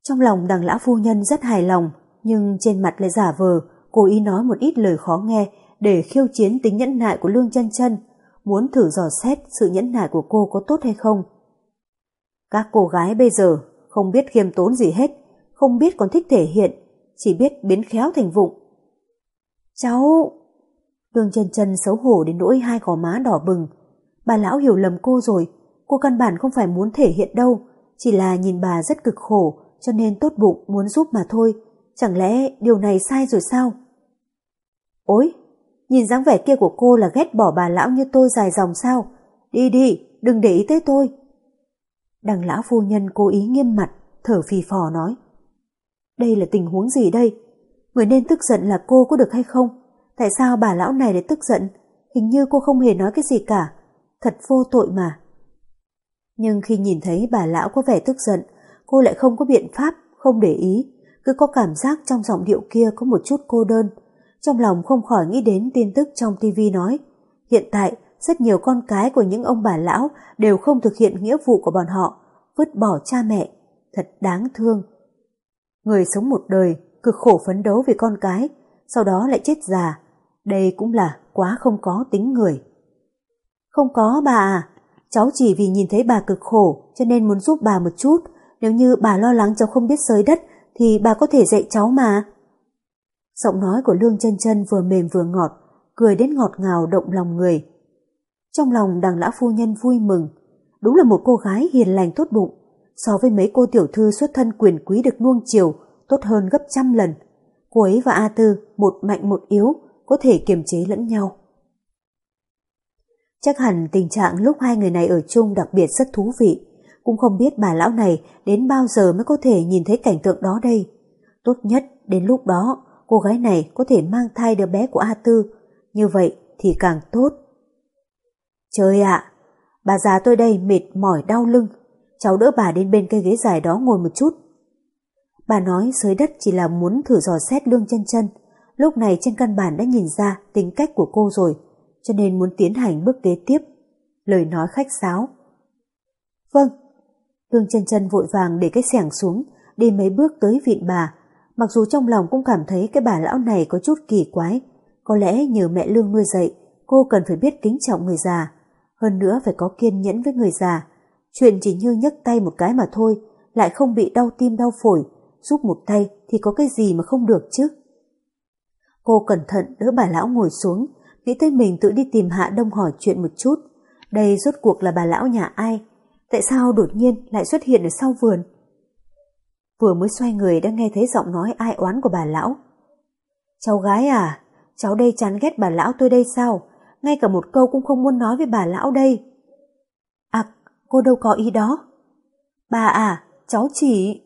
Trong lòng đằng lão phu nhân rất hài lòng, nhưng trên mặt lại giả vờ, cố ý nói một ít lời khó nghe để khiêu chiến tính nhẫn nại của Lương chân chân, muốn thử dò xét sự nhẫn nại của cô có tốt hay không. Các cô gái bây giờ không biết khiêm tốn gì hết, không biết còn thích thể hiện, chỉ biết biến khéo thành vụng. Cháu... Lương chân chân xấu hổ đến nỗi hai gò má đỏ bừng. Bà lão hiểu lầm cô rồi, cô căn bản không phải muốn thể hiện đâu, chỉ là nhìn bà rất cực khổ cho nên tốt bụng muốn giúp mà thôi. Chẳng lẽ điều này sai rồi sao? Ôi, nhìn dáng vẻ kia của cô là ghét bỏ bà lão như tôi dài dòng sao? Đi đi, đừng để ý tới tôi. Đằng lão phu nhân cố ý nghiêm mặt, thở phì phò nói. Đây là tình huống gì đây? Người nên tức giận là cô có được hay không? Tại sao bà lão này lại tức giận? Hình như cô không hề nói cái gì cả. Thật vô tội mà. Nhưng khi nhìn thấy bà lão có vẻ tức giận, cô lại không có biện pháp, không để ý. Cứ có cảm giác trong giọng điệu kia có một chút cô đơn. Trong lòng không khỏi nghĩ đến tin tức trong tivi nói. Hiện tại, rất nhiều con cái của những ông bà lão đều không thực hiện nghĩa vụ của bọn họ, vứt bỏ cha mẹ. Thật đáng thương. Người sống một đời, cực khổ phấn đấu vì con cái, sau đó lại chết già. Đây cũng là quá không có tính người. Không có bà à, cháu chỉ vì nhìn thấy bà cực khổ cho nên muốn giúp bà một chút. Nếu như bà lo lắng cháu không biết sới đất thì bà có thể dạy cháu mà. Giọng nói của Lương chân chân vừa mềm vừa ngọt, cười đến ngọt ngào động lòng người. Trong lòng đằng lão phu nhân vui mừng, đúng là một cô gái hiền lành tốt bụng, so với mấy cô tiểu thư xuất thân quyền quý được nuông chiều, tốt hơn gấp trăm lần. Cô ấy và A Tư, một mạnh một yếu, có thể kiềm chế lẫn nhau. Chắc hẳn tình trạng lúc hai người này ở chung đặc biệt rất thú vị, cũng không biết bà lão này đến bao giờ mới có thể nhìn thấy cảnh tượng đó đây. Tốt nhất đến lúc đó cô gái này có thể mang thai đứa bé của A Tư, như vậy thì càng tốt. Trời ạ, bà già tôi đây mệt mỏi đau lưng, cháu đỡ bà đến bên cây ghế dài đó ngồi một chút. Bà nói sới đất chỉ là muốn thử dò xét lương chân chân, lúc này trên căn bản đã nhìn ra tính cách của cô rồi, cho nên muốn tiến hành bước kế tiếp. Lời nói khách sáo. Vâng. Hương chân chân vội vàng để cái xẻng xuống, đi mấy bước tới vịn bà, mặc dù trong lòng cũng cảm thấy cái bà lão này có chút kỳ quái, có lẽ nhờ mẹ Lương nuôi dạy, cô cần phải biết kính trọng người già, hơn nữa phải có kiên nhẫn với người già. Chuyện chỉ như nhấc tay một cái mà thôi, lại không bị đau tim đau phổi, giúp một tay thì có cái gì mà không được chứ. Cô cẩn thận đỡ bà lão ngồi xuống, nghĩ tới mình tự đi tìm Hạ Đông hỏi chuyện một chút. Đây rốt cuộc là bà lão nhà ai? Tại sao đột nhiên lại xuất hiện ở sau vườn? Vừa mới xoay người đã nghe thấy giọng nói ai oán của bà lão. Cháu gái à, cháu đây chán ghét bà lão tôi đây sao? Ngay cả một câu cũng không muốn nói với bà lão đây. À, cô đâu có ý đó. Bà à, cháu chỉ...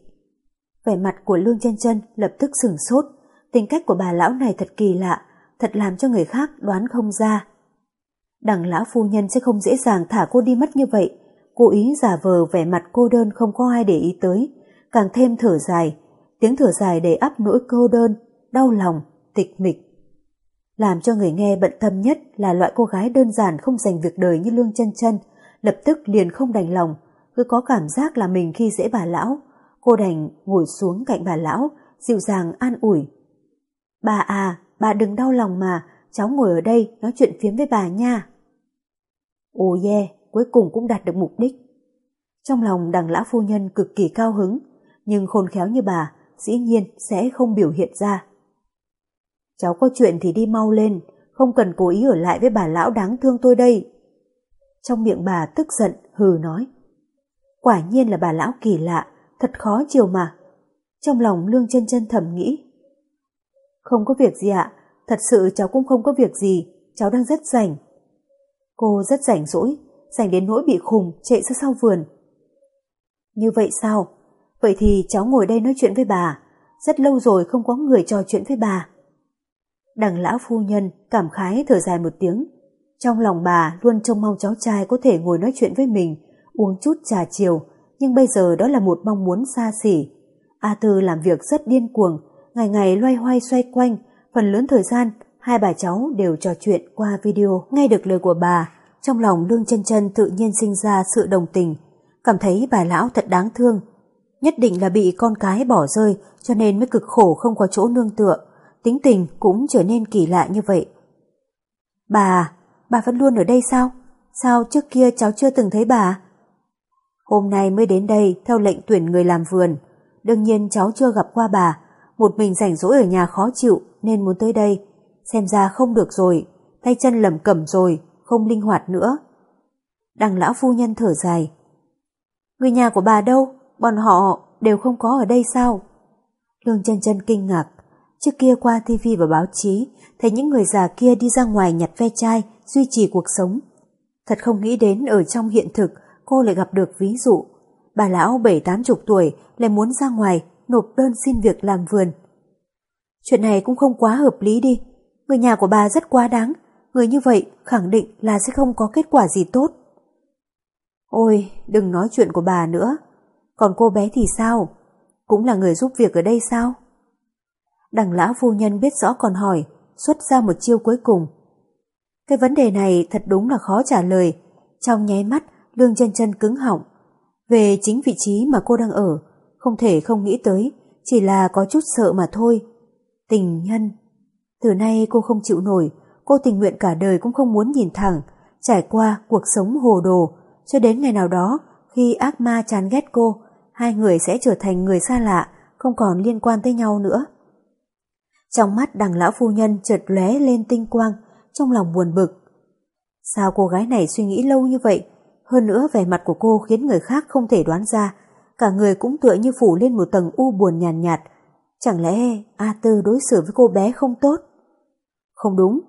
Vẻ mặt của Lương chân chân lập tức sửng sốt. Tính cách của bà lão này thật kỳ lạ, thật làm cho người khác đoán không ra. Đằng lão phu nhân sẽ không dễ dàng thả cô đi mất như vậy, cố ý giả vờ vẻ mặt cô đơn không có ai để ý tới, càng thêm thở dài, tiếng thở dài đầy ắp nỗi cô đơn, đau lòng, tịch mịch. Làm cho người nghe bận tâm nhất là loại cô gái đơn giản không dành việc đời như Lương chân chân, lập tức liền không đành lòng, cứ có cảm giác là mình khi dễ bà lão. Cô đành ngồi xuống cạnh bà lão, dịu dàng an ủi. Bà à, bà đừng đau lòng mà, cháu ngồi ở đây nói chuyện phiếm với bà nha. Ồ yeah, cuối cùng cũng đạt được mục đích. Trong lòng đằng lão phu nhân cực kỳ cao hứng, nhưng khôn khéo như bà, dĩ nhiên sẽ không biểu hiện ra. Cháu có chuyện thì đi mau lên, không cần cố ý ở lại với bà lão đáng thương tôi đây. Trong miệng bà tức giận, hừ nói. Quả nhiên là bà lão kỳ lạ, thật khó chiều mà. Trong lòng Lương chân chân thầm nghĩ. Không có việc gì ạ, thật sự cháu cũng không có việc gì, cháu đang rất rảnh. Cô rất rảnh rỗi, dành đến nỗi bị khùng chạy ra sau vườn. Như vậy sao? Vậy thì cháu ngồi đây nói chuyện với bà, rất lâu rồi không có người trò chuyện với bà. Đằng lão phu nhân cảm khái thở dài một tiếng. Trong lòng bà luôn trông mong cháu trai có thể ngồi nói chuyện với mình, uống chút trà chiều, nhưng bây giờ đó là một mong muốn xa xỉ. A Tư làm việc rất điên cuồng, ngày ngày loay hoay xoay quanh, phần lớn thời gian hai bà cháu đều trò chuyện qua video. Nghe được lời của bà, trong lòng Lương chân chân tự nhiên sinh ra sự đồng tình, cảm thấy bà lão thật đáng thương. Nhất định là bị con cái bỏ rơi cho nên mới cực khổ không có chỗ nương tựa, tính tình cũng trở nên kỳ lạ như vậy. Bà, bà vẫn luôn ở đây sao? Sao trước kia cháu chưa từng thấy bà? Hôm nay mới đến đây theo lệnh tuyển người làm vườn. Đương nhiên cháu chưa gặp qua bà, một mình rảnh rỗi ở nhà khó chịu nên muốn tới đây. Xem ra không được rồi, tay chân lầm cẩm rồi, không linh hoạt nữa. Đằng lão phu nhân thở dài. Người nhà của bà đâu? Bọn họ đều không có ở đây sao? Lương chân chân kinh ngạc. Trước kia qua TV và báo chí, thấy những người già kia đi ra ngoài nhặt ve chai, duy trì cuộc sống. Thật không nghĩ đến ở trong hiện thực cô lại gặp được ví dụ. Bà lão bảy tám chục tuổi lại muốn ra ngoài nộp đơn xin việc làm vườn. Chuyện này cũng không quá hợp lý đi. Người nhà của bà rất quá đáng. Người như vậy khẳng định là sẽ không có kết quả gì tốt. Ôi, đừng nói chuyện của bà nữa. Còn cô bé thì sao? Cũng là người giúp việc ở đây sao? Đằng lão phu nhân biết rõ còn hỏi, xuất ra một chiêu cuối cùng. Cái vấn đề này thật đúng là khó trả lời. Trong nháy mắt, lương chân chân cứng họng. Về chính vị trí mà cô đang ở, không thể không nghĩ tới, chỉ là có chút sợ mà thôi. Tình nhân. Từ nay cô không chịu nổi, cô tình nguyện cả đời cũng không muốn nhìn thẳng, trải qua cuộc sống hồ đồ, cho đến ngày nào đó, khi ác ma chán ghét cô, hai người sẽ trở thành người xa lạ, không còn liên quan tới nhau nữa. Trong mắt đằng lão phu nhân chợt lóe lên tinh quang, trong lòng buồn bực. Sao cô gái này suy nghĩ lâu như vậy? Hơn nữa vẻ mặt của cô khiến người khác không thể đoán ra, cả người cũng tựa như phủ lên một tầng u buồn nhàn nhạt, nhạt. Chẳng lẽ A Tư đối xử với cô bé không tốt? Không đúng,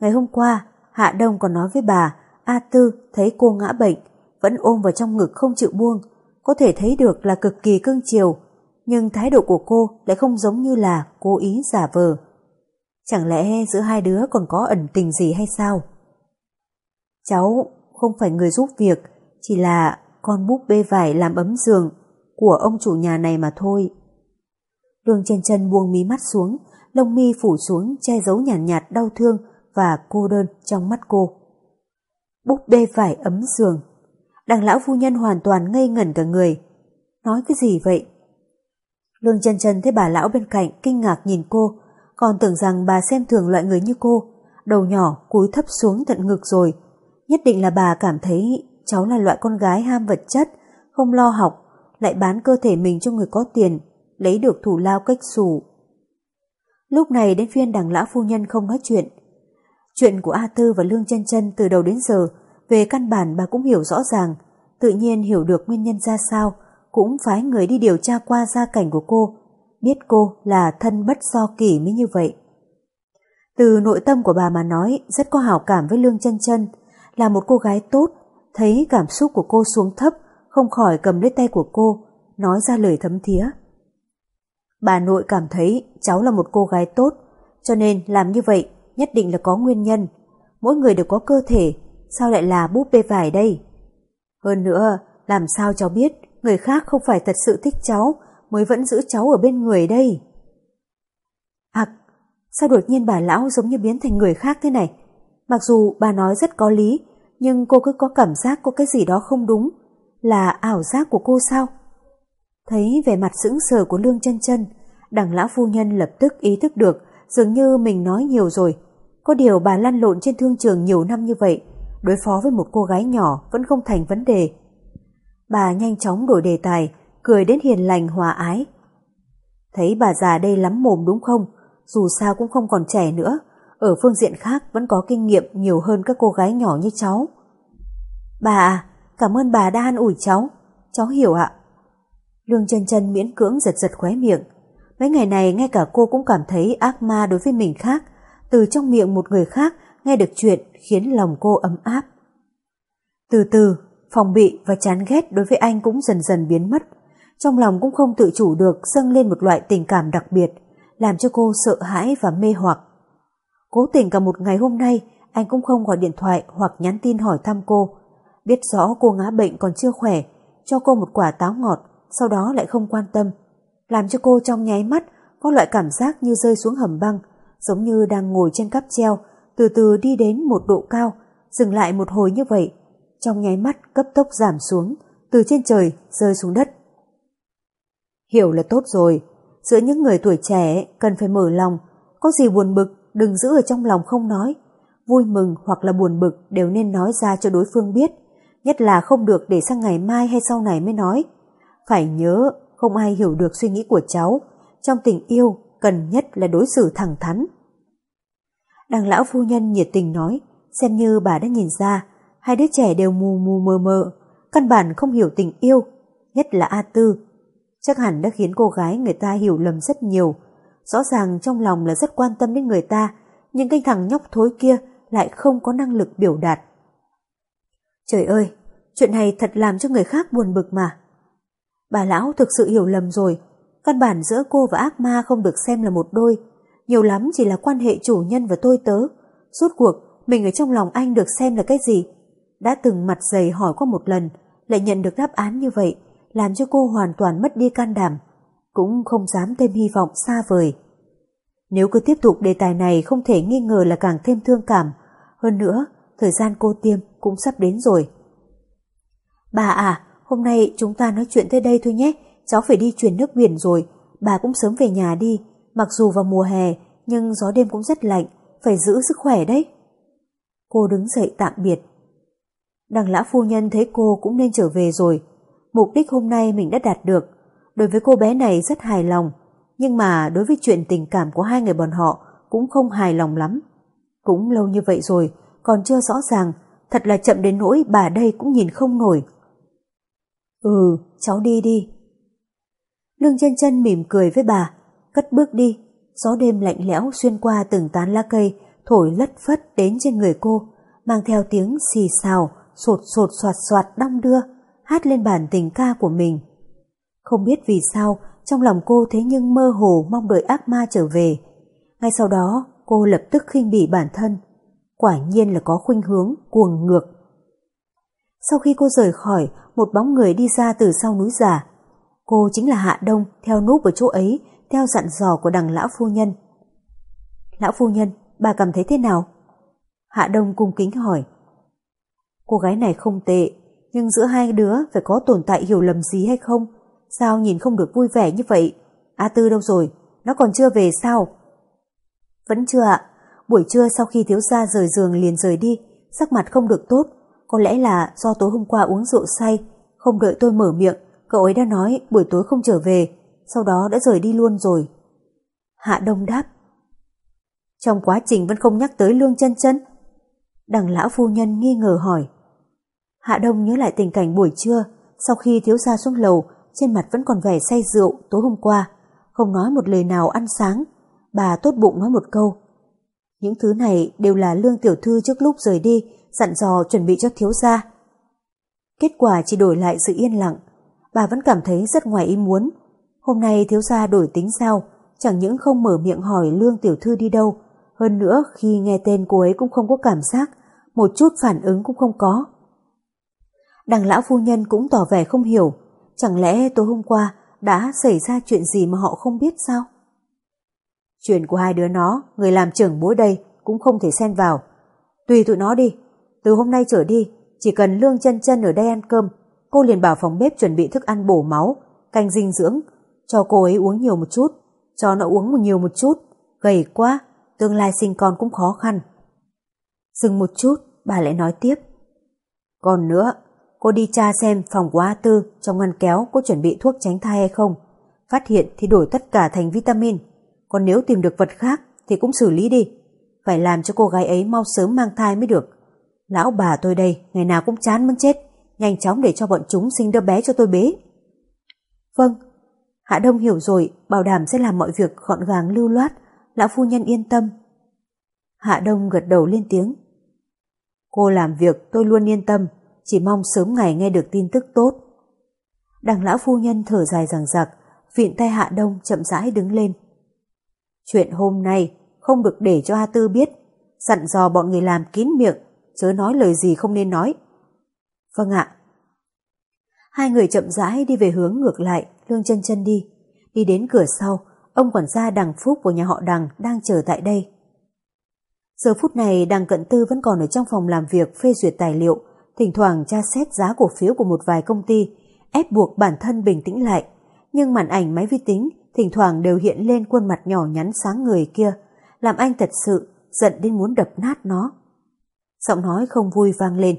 ngày hôm qua Hạ Đông còn nói với bà A Tư thấy cô ngã bệnh, vẫn ôm vào trong ngực không chịu buông, có thể thấy được là cực kỳ cưng chiều, nhưng thái độ của cô lại không giống như là cố ý giả vờ. Chẳng lẽ giữa hai đứa còn có ẩn tình gì hay sao? Cháu không phải người giúp việc, chỉ là con búp bê vải làm ấm giường của ông chủ nhà này mà thôi. Đường chân chân buông mí mắt xuống, lông mi phủ xuống che giấu nhàn nhạt, nhạt đau thương và cô đơn trong mắt cô. Búp bê vải ấm giường. Đằng lão phu nhân hoàn toàn ngây ngẩn cả người. Nói cái gì vậy? Lương chân chân thấy bà lão bên cạnh kinh ngạc nhìn cô, còn tưởng rằng bà xem thường loại người như cô, đầu nhỏ cúi thấp xuống tận ngực rồi. Nhất định là bà cảm thấy cháu là loại con gái ham vật chất, không lo học, lại bán cơ thể mình cho người có tiền, lấy được thủ lao cách xù. Lúc này đến phiên đằng lão phu nhân không nói chuyện. Chuyện của A Tư và Lương chân chân từ đầu đến giờ, về căn bản bà cũng hiểu rõ ràng, tự nhiên hiểu được nguyên nhân ra sao, cũng phái người đi điều tra qua gia cảnh của cô, biết cô là thân bất do kỳ mới như vậy. Từ nội tâm của bà mà nói rất có hảo cảm với Lương chân chân, là một cô gái tốt, thấy cảm xúc của cô xuống thấp, không khỏi cầm lấy tay của cô, nói ra lời thấm thía. Bà nội cảm thấy cháu là một cô gái tốt, cho nên làm như vậy nhất định là có nguyên nhân. Mỗi người đều có cơ thể, sao lại là búp bê vải đây? Hơn nữa, làm sao cháu biết người khác không phải thật sự thích cháu mới vẫn giữ cháu ở bên người đây? Hạc, sao đột nhiên bà lão giống như biến thành người khác thế này? Mặc dù bà nói rất có lý, nhưng cô cứ có cảm giác có cái gì đó không đúng. Là ảo giác của cô sao? Thấy vẻ mặt sững sờ của Lương chân chân, đằng lão phu nhân lập tức ý thức được dường như mình nói nhiều rồi. Có điều bà lăn lộn trên thương trường nhiều năm như vậy, đối phó với một cô gái nhỏ vẫn không thành vấn đề. Bà nhanh chóng đổi đề tài, cười đến hiền lành hòa ái. Thấy bà già đây lắm mồm đúng không? dù sao cũng không còn trẻ nữa, ở phương diện khác vẫn có kinh nghiệm nhiều hơn các cô gái nhỏ như cháu. Bà à, cảm ơn bà đã an ủi cháu, cháu hiểu ạ. Lương chân chân miễn cưỡng giật giật khóe miệng. Mấy ngày này ngay cả cô cũng cảm thấy ác ma đối với mình khác, từ trong miệng một người khác nghe được chuyện khiến lòng cô ấm áp. Từ từ, phòng bị và chán ghét đối với anh cũng dần dần biến mất. Trong lòng cũng không tự chủ được dâng lên một loại tình cảm đặc biệt, làm cho cô sợ hãi và mê hoặc. Cố tình cả một ngày hôm nay, anh cũng không gọi điện thoại hoặc nhắn tin hỏi thăm cô. Biết rõ cô ngã bệnh còn chưa khỏe, cho cô một quả táo ngọt, sau đó lại không quan tâm. Làm cho cô trong nháy mắt có loại cảm giác như rơi xuống hầm băng, giống như đang ngồi trên cáp treo, từ từ đi đến một độ cao, dừng lại một hồi như vậy, trong nháy mắt cấp tốc giảm xuống, từ trên trời rơi xuống đất. Hiểu là tốt rồi, giữa những người tuổi trẻ cần phải mở lòng, có gì buồn bực đừng giữ ở trong lòng không nói, vui mừng hoặc là buồn bực đều nên nói ra cho đối phương biết, nhất là không được để sang ngày mai hay sau này mới nói. Phải nhớ, không ai hiểu được suy nghĩ của cháu, trong tình yêu cần nhất là đối xử thẳng thắn. Đằng lão phu nhân nhiệt tình nói, xem như bà đã nhìn ra, hai đứa trẻ đều mù mù mờ mờ, căn bản không hiểu tình yêu, nhất là A Tư. Chắc hẳn đã khiến cô gái người ta hiểu lầm rất nhiều. Rõ ràng trong lòng là rất quan tâm đến người ta, nhưng cái thằng nhóc thối kia lại không có năng lực biểu đạt. Trời ơi, chuyện này thật làm cho người khác buồn bực mà. Bà lão thực sự hiểu lầm rồi, căn bản giữa cô và ác ma không được xem là một đôi, nhiều lắm chỉ là quan hệ chủ nhân và tôi tớ. Suốt cuộc, mình ở trong lòng anh được xem là cái gì? Đã từng mặt dày hỏi qua một lần, lại nhận được đáp án như vậy, làm cho cô hoàn toàn mất đi can đảm, cũng không dám thêm hy vọng xa vời. Nếu cứ tiếp tục đề tài này không thể nghi ngờ là càng thêm thương cảm, hơn nữa, thời gian cô tiêm cũng sắp đến rồi. Bà à, hôm nay chúng ta nói chuyện tới đây thôi nhé, cháu phải đi chuyển nước biển rồi, bà cũng sớm về nhà đi, mặc dù vào mùa hè nhưng gió đêm cũng rất lạnh, phải giữ sức khỏe đấy. Cô đứng dậy tạm biệt. Đằng lã phu nhân thấy cô cũng nên trở về rồi, mục đích hôm nay mình đã đạt được, đối với cô bé này rất hài lòng, nhưng mà đối với chuyện tình cảm của hai người bọn họ cũng không hài lòng lắm. Cũng lâu như vậy rồi, còn chưa rõ ràng, thật là chậm đến nỗi bà đây cũng nhìn không nổi. Ừ, cháu đi đi. Lương chân chân mỉm cười với bà, cất bước đi, gió đêm lạnh lẽo xuyên qua từng tán lá cây, thổi lất phất đến trên người cô, mang theo tiếng xì xào, sột sột soạt soạt đong đưa, hát lên bản tình ca của mình. Không biết vì sao, trong lòng cô thế nhưng mơ hồ mong đợi ác ma trở về. Ngay sau đó, cô lập tức khinh bỉ bản thân. Quả nhiên là có khuynh hướng cuồng ngược. Sau khi cô rời khỏi, một bóng người đi ra từ sau núi giả. Cô chính là Hạ Đông theo núp ở chỗ ấy, theo dặn dò của đằng lão phu nhân. Lão phu nhân, bà cảm thấy thế nào? Hạ Đông cung kính hỏi. Cô gái này không tệ, nhưng giữa hai đứa phải có tồn tại hiểu lầm gì hay không? Sao nhìn không được vui vẻ như vậy? A Tư đâu rồi? Nó còn chưa về sao? Vẫn chưa ạ. Buổi trưa sau khi thiếu gia rời giường liền rời đi, sắc mặt không được tốt. Có lẽ là do tối hôm qua uống rượu say, không đợi tôi mở miệng, cậu ấy đã nói buổi tối không trở về, sau đó đã rời đi luôn rồi. Hạ Đông đáp. Trong quá trình vẫn không nhắc tới lương chân chân. Đằng lão phu nhân nghi ngờ hỏi. Hạ Đông nhớ lại tình cảnh buổi trưa, sau khi thiếu gia xuống lầu, trên mặt vẫn còn vẻ say rượu tối hôm qua, không nói một lời nào ăn sáng. Bà tốt bụng nói một câu. Những thứ này đều là lương tiểu thư trước lúc rời đi, dặn dò chuẩn bị cho thiếu gia. Kết quả chỉ đổi lại sự yên lặng. Bà vẫn cảm thấy rất ngoài ý muốn, Hôm nay thiếu gia đổi tính sao, chẳng những không mở miệng hỏi lương tiểu thư đi đâu, hơn nữa khi nghe tên cô ấy cũng không có cảm giác, một chút phản ứng cũng không có. Đằng lão phu nhân cũng tỏ vẻ không hiểu, chẳng lẽ tối hôm qua đã xảy ra chuyện gì mà họ không biết sao? Chuyện của hai đứa nó, người làm trưởng bối đây cũng không thể xen vào. Tùy tụi nó đi, từ hôm nay trở đi, chỉ cần lương chân chân ở đây ăn cơm, cô liền bảo phòng bếp chuẩn bị thức ăn bổ máu, canh dinh dưỡng, cho cô ấy uống nhiều một chút, cho nó uống nhiều một chút, gầy quá, tương lai sinh con cũng khó khăn. Dừng một chút, bà lại nói tiếp. Còn nữa, cô đi tra xem phòng của A Tư trong ngăn kéo có chuẩn bị thuốc tránh thai hay không. Phát hiện thì đổi tất cả thành vitamin. còn nếu tìm được vật khác thì cũng xử lý đi. Phải làm cho cô gái ấy mau sớm mang thai mới được. Lão bà tôi đây, ngày nào cũng chán muốn chết, nhanh chóng để cho bọn chúng sinh đứa bé cho tôi bế. Vâng, Hạ Đông hiểu rồi, bảo đảm sẽ làm mọi việc gọn gàng lưu loát, lão phu nhân yên tâm. Hạ Đông gật đầu lên tiếng. Cô làm việc tôi luôn yên tâm, chỉ mong sớm ngày nghe được tin tức tốt. Đằng lão phu nhân thở dài rằng rặc, vịn tay Hạ Đông chậm rãi đứng lên. Chuyện hôm nay không được để cho A Tư biết, dặn dò bọn người làm kín miệng, chớ nói lời gì không nên nói. Vâng ạ. Hai người chậm rãi đi về hướng ngược lại, lương chân chân đi. Đi đến cửa sau, ông quản gia đằng Phúc của nhà họ đằng đang chờ tại đây. Giờ phút này đằng cận tư vẫn còn ở trong phòng làm việc phê duyệt tài liệu, thỉnh thoảng tra xét giá cổ phiếu của một vài công ty, ép buộc bản thân bình tĩnh lại. Nhưng màn ảnh máy vi tính thỉnh thoảng đều hiện lên khuôn mặt nhỏ nhắn sáng người kia, làm anh thật sự giận đến muốn đập nát nó. Giọng nói không vui vang lên.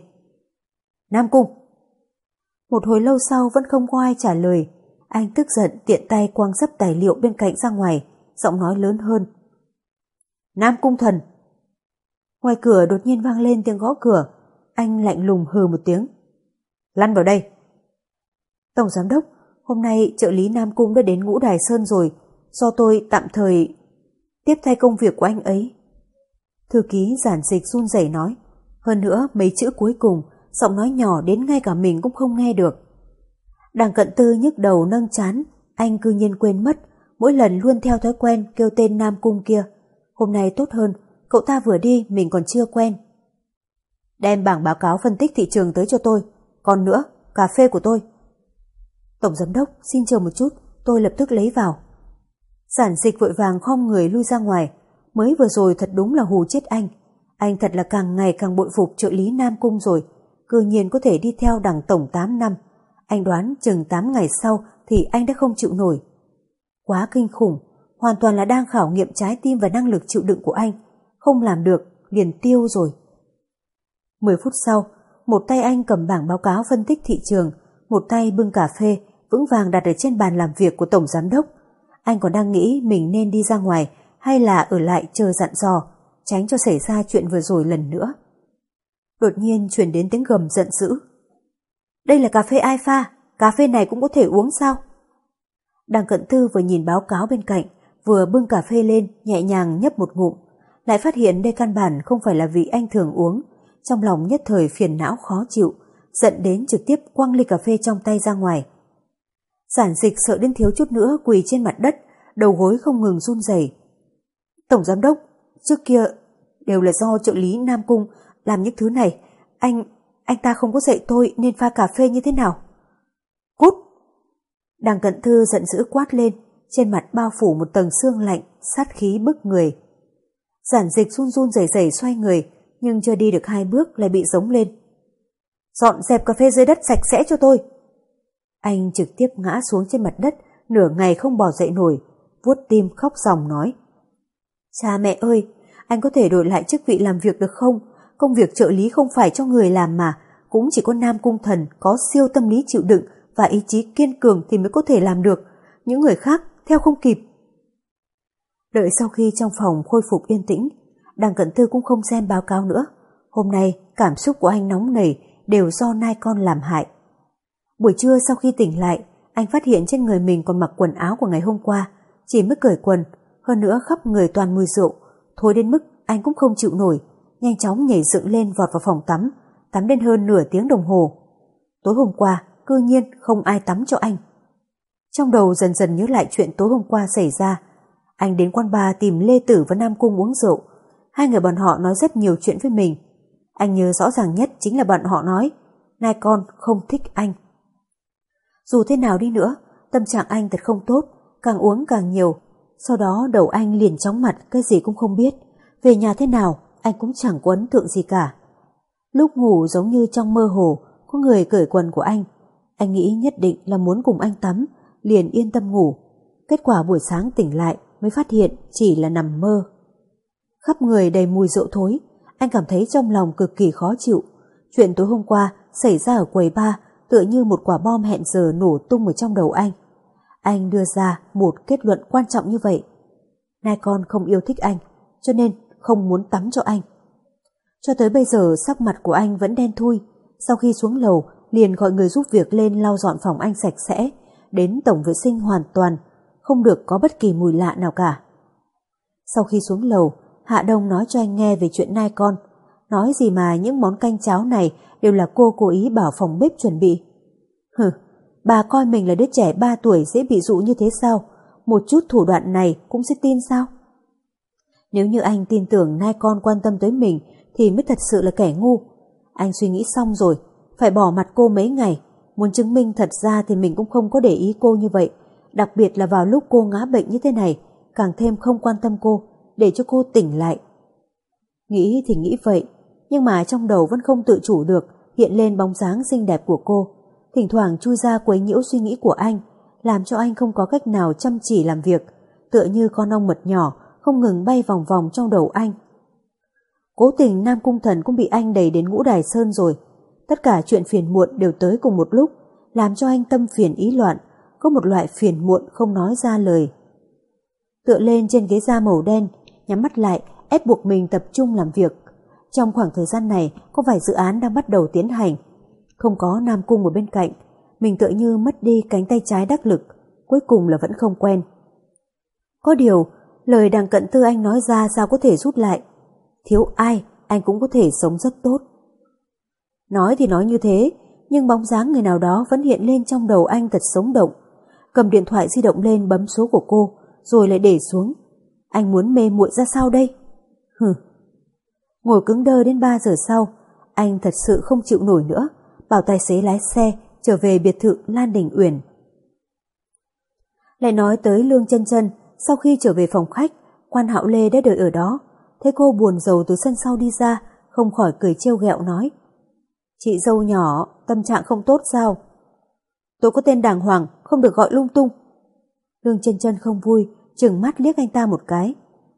Nam Cung! Một hồi lâu sau vẫn không có ai trả lời, anh tức giận tiện tay quăng sấp tài liệu bên cạnh ra ngoài, giọng nói lớn hơn. Nam Cung Thần! Ngoài cửa đột nhiên vang lên tiếng gõ cửa, anh lạnh lùng hừ một tiếng. Lăn vào đây! Tổng Giám Đốc, hôm nay trợ lý Nam Cung đã đến ngũ Đài Sơn rồi, do tôi tạm thời tiếp thay công việc của anh ấy. Thư ký giản dịch run rẩy nói, hơn nữa mấy chữ cuối cùng, giọng nói nhỏ đến ngay cả mình cũng không nghe được. Đằng cận tư nhức đầu nâng chán, anh cư nhiên quên mất, mỗi lần luôn theo thói quen kêu tên Nam Cung kia. Hôm nay tốt hơn, cậu ta vừa đi mình còn chưa quen. Đem bảng báo cáo phân tích thị trường tới cho tôi, còn nữa, cà phê của tôi. Tổng giám đốc, xin chờ một chút, tôi lập tức lấy vào. Giản dịch vội vàng khom người lui ra ngoài, mới vừa rồi thật đúng là hù chết anh. Anh thật là càng ngày càng bội phục trợ lý Nam Cung rồi, cư nhiên có thể đi theo đằng tổng 8 năm. Anh đoán chừng 8 ngày sau thì anh đã không chịu nổi. Quá kinh khủng, hoàn toàn là đang khảo nghiệm trái tim và năng lực chịu đựng của anh. Không làm được, liền tiêu rồi. 10 phút sau, một tay anh cầm bảng báo cáo phân tích thị trường, một tay bưng cà phê, vững vàng đặt ở trên bàn làm việc của Tổng Giám Đốc. Anh còn đang nghĩ mình nên đi ra ngoài hay là ở lại chờ dặn dò, tránh cho xảy ra chuyện vừa rồi lần nữa. Đột nhiên chuyển đến tiếng gầm giận dữ. Đây là cà phê ai pha, cà phê này cũng có thể uống sao? Đằng cận tư vừa nhìn báo cáo bên cạnh, vừa bưng cà phê lên, nhẹ nhàng nhấp một ngụm, lại phát hiện đây căn bản không phải là vị anh thường uống, trong lòng nhất thời phiền não khó chịu, giận đến trực tiếp quăng ly cà phê trong tay ra ngoài. Giản dịch sợ đến thiếu chút nữa quỳ trên mặt đất, đầu gối không ngừng run rẩy. Tổng giám đốc, trước kia đều là do trợ lý Nam Cung làm những thứ này. Anh, anh ta không có dạy tôi nên pha cà phê như thế nào. Cút! Đằng cận thư giận dữ quát lên, trên mặt bao phủ một tầng xương lạnh, sát khí bức người. Giản dịch run run rẩy rẩy xoay người, nhưng chưa đi được hai bước lại bị giống lên. Dọn dẹp cà phê dưới đất sạch sẽ cho tôi. Anh trực tiếp ngã xuống trên mặt đất, nửa ngày không bỏ dậy nổi, vuốt tim khóc ròng nói. Cha mẹ ơi, anh có thể đổi lại chức vị làm việc được không? Công việc trợ lý không phải cho người làm mà, cũng chỉ có nam cung thần có siêu tâm lý chịu đựng và ý chí kiên cường thì mới có thể làm được. Những người khác theo không kịp. Đợi sau khi trong phòng khôi phục yên tĩnh, đằng cận tư cũng không xem báo cáo nữa. Hôm nay cảm xúc của anh nóng nảy đều do nai con làm hại. Buổi trưa sau khi tỉnh lại, anh phát hiện trên người mình còn mặc quần áo của ngày hôm qua, chỉ mới cởi quần, hơn nữa khắp người toàn mùi rượu, thối đến mức anh cũng không chịu nổi, nhanh chóng nhảy dựng lên vọt vào phòng tắm, tắm đến hơn nửa tiếng đồng hồ. Tối hôm qua, cư nhiên không ai tắm cho anh. Trong đầu dần dần nhớ lại chuyện tối hôm qua xảy ra, anh đến quán bar tìm Lê Tử và Nam Cung uống rượu. Hai người bọn họ nói rất nhiều chuyện với mình. Anh nhớ rõ ràng nhất chính là bọn họ nói, nai con không thích anh. Dù thế nào đi nữa, tâm trạng anh thật không tốt, càng uống càng nhiều. Sau đó đầu anh liền chóng mặt, cái gì cũng không biết. Về nhà thế nào, anh cũng chẳng có ấn tượng gì cả. Lúc ngủ giống như trong mơ hồ, có người cởi quần của anh. Anh nghĩ nhất định là muốn cùng anh tắm, liền yên tâm ngủ. Kết quả buổi sáng tỉnh lại mới phát hiện chỉ là nằm mơ. Khắp người đầy mùi rượu thối, anh cảm thấy trong lòng cực kỳ khó chịu. Chuyện tối hôm qua xảy ra ở quầy ba tựa như một quả bom hẹn giờ nổ tung ở trong đầu anh. Anh đưa ra một kết luận quan trọng như vậy. nai con không yêu thích anh, cho nên không muốn tắm cho anh. Cho tới bây giờ sắc mặt của anh vẫn đen thui, sau khi xuống lầu liền gọi người giúp việc lên lau dọn phòng anh sạch sẽ, đến tổng vệ sinh hoàn toàn, không được có bất kỳ mùi lạ nào cả. Sau khi xuống lầu, Hạ Đông nói cho anh nghe về chuyện nai con, nói gì mà những món canh cháo này đều là cô cố ý bảo phòng bếp chuẩn bị. Hừ, bà coi mình là đứa trẻ 3 tuổi dễ bị dụ như thế sao? Một chút thủ đoạn này cũng sẽ tin sao? Nếu như anh tin tưởng nai con quan tâm tới mình thì mới thật sự là kẻ ngu. Anh suy nghĩ xong rồi, phải bỏ mặt cô mấy ngày. Muốn chứng minh thật ra thì mình cũng không có để ý cô như vậy. Đặc biệt là vào lúc cô ngã bệnh như thế này, càng thêm không quan tâm cô, để cho cô tỉnh lại. Nghĩ thì nghĩ vậy, nhưng mà trong đầu vẫn không tự chủ được hiện lên bóng dáng xinh đẹp của cô, thỉnh thoảng chui ra quấy nhiễu suy nghĩ của anh, làm cho anh không có cách nào chăm chỉ làm việc, tựa như con ong mật nhỏ không ngừng bay vòng vòng trong đầu anh. Cố tình Nam Cung Thần cũng bị anh đẩy đến ngũ đài sơn rồi. Tất cả chuyện phiền muộn đều tới cùng một lúc, làm cho anh tâm phiền ý loạn, có một loại phiền muộn không nói ra lời. Tựa lên trên ghế da màu đen, nhắm mắt lại, ép buộc mình tập trung làm việc. Trong khoảng thời gian này, có vài dự án đang bắt đầu tiến hành. Không có Nam Cung ở bên cạnh, mình tựa như mất đi cánh tay trái đắc lực, cuối cùng là vẫn không quen. Có điều, lời đằng cận tư anh nói ra sao có thể rút lại. Thiếu ai, anh cũng có thể sống rất tốt. Nói thì nói như thế, nhưng bóng dáng người nào đó vẫn hiện lên trong đầu anh thật sống động. Cầm điện thoại di động lên bấm số của cô, rồi lại để xuống. Anh muốn mê muội ra sao đây? Hừ. Ngồi cứng đơ đến 3 giờ sau, anh thật sự không chịu nổi nữa, bảo tài xế lái xe trở về biệt thự Lan Đình Uyển. Lại nói tới Lương chân chân sau khi trở về phòng khách, quan hạo Lê đã đợi ở đó. Thấy cô buồn rầu từ sân sau đi ra, không khỏi cười trêu ghẹo nói. Chị dâu nhỏ, tâm trạng không tốt sao? Tôi có tên đàng hoàng, không được gọi lung tung. Lương chân chân không vui, chừng mắt liếc anh ta một cái.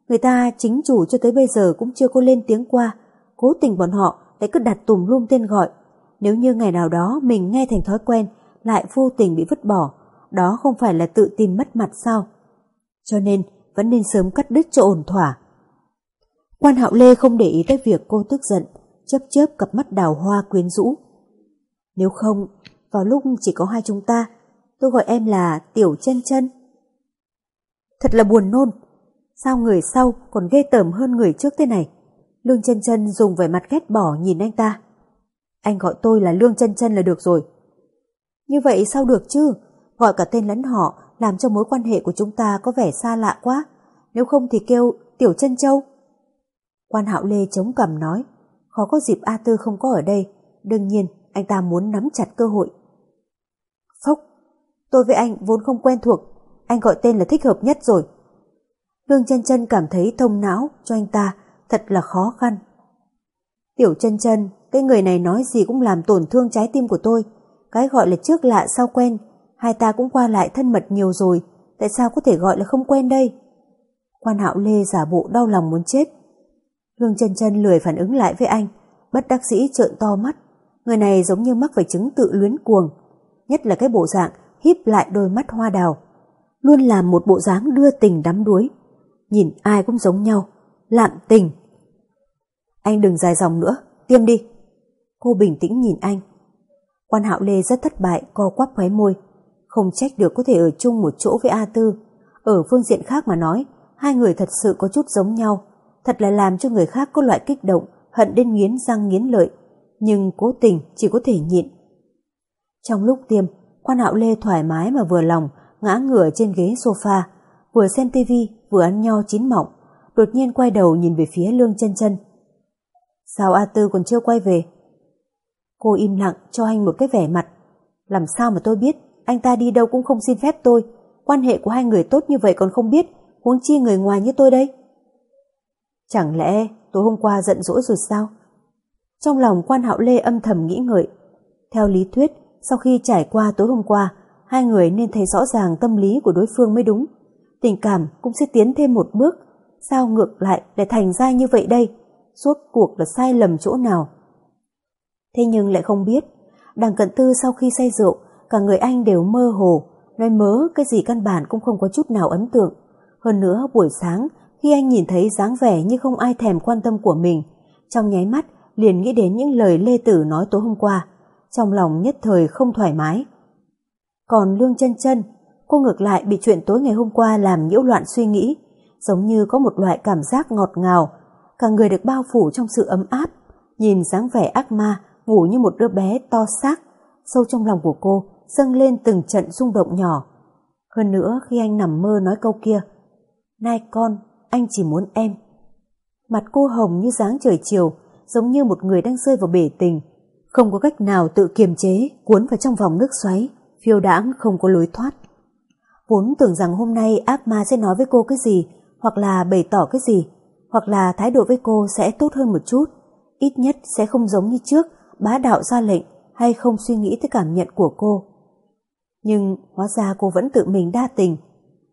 Người ta chính chủ cho tới bây giờ cũng chưa có lên tiếng qua, cố tình bọn họ lại cứ đặt tùm lum tên gọi. Nếu như ngày nào đó mình nghe thành thói quen, lại vô tình bị vứt bỏ, đó không phải là tự tìm mất mặt sao? Cho nên vẫn nên sớm cắt đứt cho ổn thỏa. Quan hạo Lê không để ý tới việc cô tức giận, chớp chớp cặp mắt đào hoa quyến rũ. Nếu không, vào lúc chỉ có hai chúng ta, tôi gọi em là Tiểu chân chân. Thật là buồn nôn, sao người sau còn ghê tởm hơn người trước thế này? Lương chân chân dùng vẻ mặt ghét bỏ nhìn anh ta. Anh gọi tôi là Lương chân chân là được rồi. Như vậy sao được chứ? Gọi cả tên lẫn họ làm cho mối quan hệ của chúng ta có vẻ xa lạ quá. Nếu không thì kêu Tiểu chân Châu. Quan Hạo Lê chống cằm nói, khó có dịp A Tư không có ở đây, đương nhiên anh ta muốn nắm chặt cơ hội. Phốc, tôi với anh vốn không quen thuộc, anh gọi tên là thích hợp nhất rồi. Lương chân chân cảm thấy thông não cho anh ta thật là khó khăn. Tiểu chân chân, cái người này nói gì cũng làm tổn thương trái tim của tôi. Cái gọi là trước lạ sau quen, hai ta cũng qua lại thân mật nhiều rồi, tại sao có thể gọi là không quen đây? Quan hạo lê giả bộ đau lòng muốn chết. Lương chân chân lười phản ứng lại với anh, bất đắc dĩ trợn to mắt. Người này giống như mắc phải chứng tự luyến cuồng, nhất là cái bộ dạng híp lại đôi mắt hoa đào. Luôn làm một bộ dáng đưa tình đắm đuối. Nhìn ai cũng giống nhau, lạm tình. Anh đừng dài dòng nữa, tiêm đi. Cô bình tĩnh nhìn anh. Quan hạo lê rất thất bại, co quắp khóe môi. Không trách được có thể ở chung một chỗ với A Tư. Ở phương diện khác mà nói, hai người thật sự có chút giống nhau thật là làm cho người khác có loại kích động, hận đến nghiến răng nghiến lợi, nhưng cố tình chỉ có thể nhịn. Trong lúc tiêm, quan hạo lê thoải mái mà vừa lòng, ngã ngửa trên ghế sofa, vừa xem tivi vừa ăn nho chín mọng, đột nhiên quay đầu nhìn về phía lương chân chân. Sao A Tư còn chưa quay về? Cô im lặng cho anh một cái vẻ mặt. Làm sao mà tôi biết, anh ta đi đâu cũng không xin phép tôi, quan hệ của hai người tốt như vậy còn không biết, huống chi người ngoài như tôi đây. Chẳng lẽ tối hôm qua giận dỗi rồi sao? Trong lòng quan hạo lê âm thầm nghĩ ngợi. Theo lý thuyết, sau khi trải qua tối hôm qua, hai người nên thấy rõ ràng tâm lý của đối phương mới đúng. Tình cảm cũng sẽ tiến thêm một bước. Sao ngược lại lại thành ra như vậy đây? Suốt cuộc là sai lầm chỗ nào? Thế nhưng lại không biết, đằng cận tư sau khi say rượu, cả người anh đều mơ hồ, nói mớ cái gì căn bản cũng không có chút nào ấn tượng. Hơn nữa buổi sáng khi anh nhìn thấy dáng vẻ như không ai thèm quan tâm của mình, trong nháy mắt liền nghĩ đến những lời Lê Tử nói tối hôm qua, trong lòng nhất thời không thoải mái. Còn Lương chân chân, cô ngược lại bị chuyện tối ngày hôm qua làm nhiễu loạn suy nghĩ, giống như có một loại cảm giác ngọt ngào, cả người được bao phủ trong sự ấm áp, nhìn dáng vẻ ác ma ngủ như một đứa bé to xác, sâu trong lòng của cô dâng lên từng trận rung động nhỏ. Hơn nữa khi anh nằm mơ nói câu kia, Nai con, anh chỉ muốn em. Mặt cô hồng như dáng trời chiều, giống như một người đang rơi vào bể tình, không có cách nào tự kiềm chế, cuốn vào trong vòng nước xoáy, phiêu đãng không có lối thoát. Vốn tưởng rằng hôm nay ác ma sẽ nói với cô cái gì, hoặc là bày tỏ cái gì, hoặc là thái độ với cô sẽ tốt hơn một chút, ít nhất sẽ không giống như trước, bá đạo ra lệnh hay không suy nghĩ tới cảm nhận của cô. Nhưng hóa ra cô vẫn tự mình đa tình.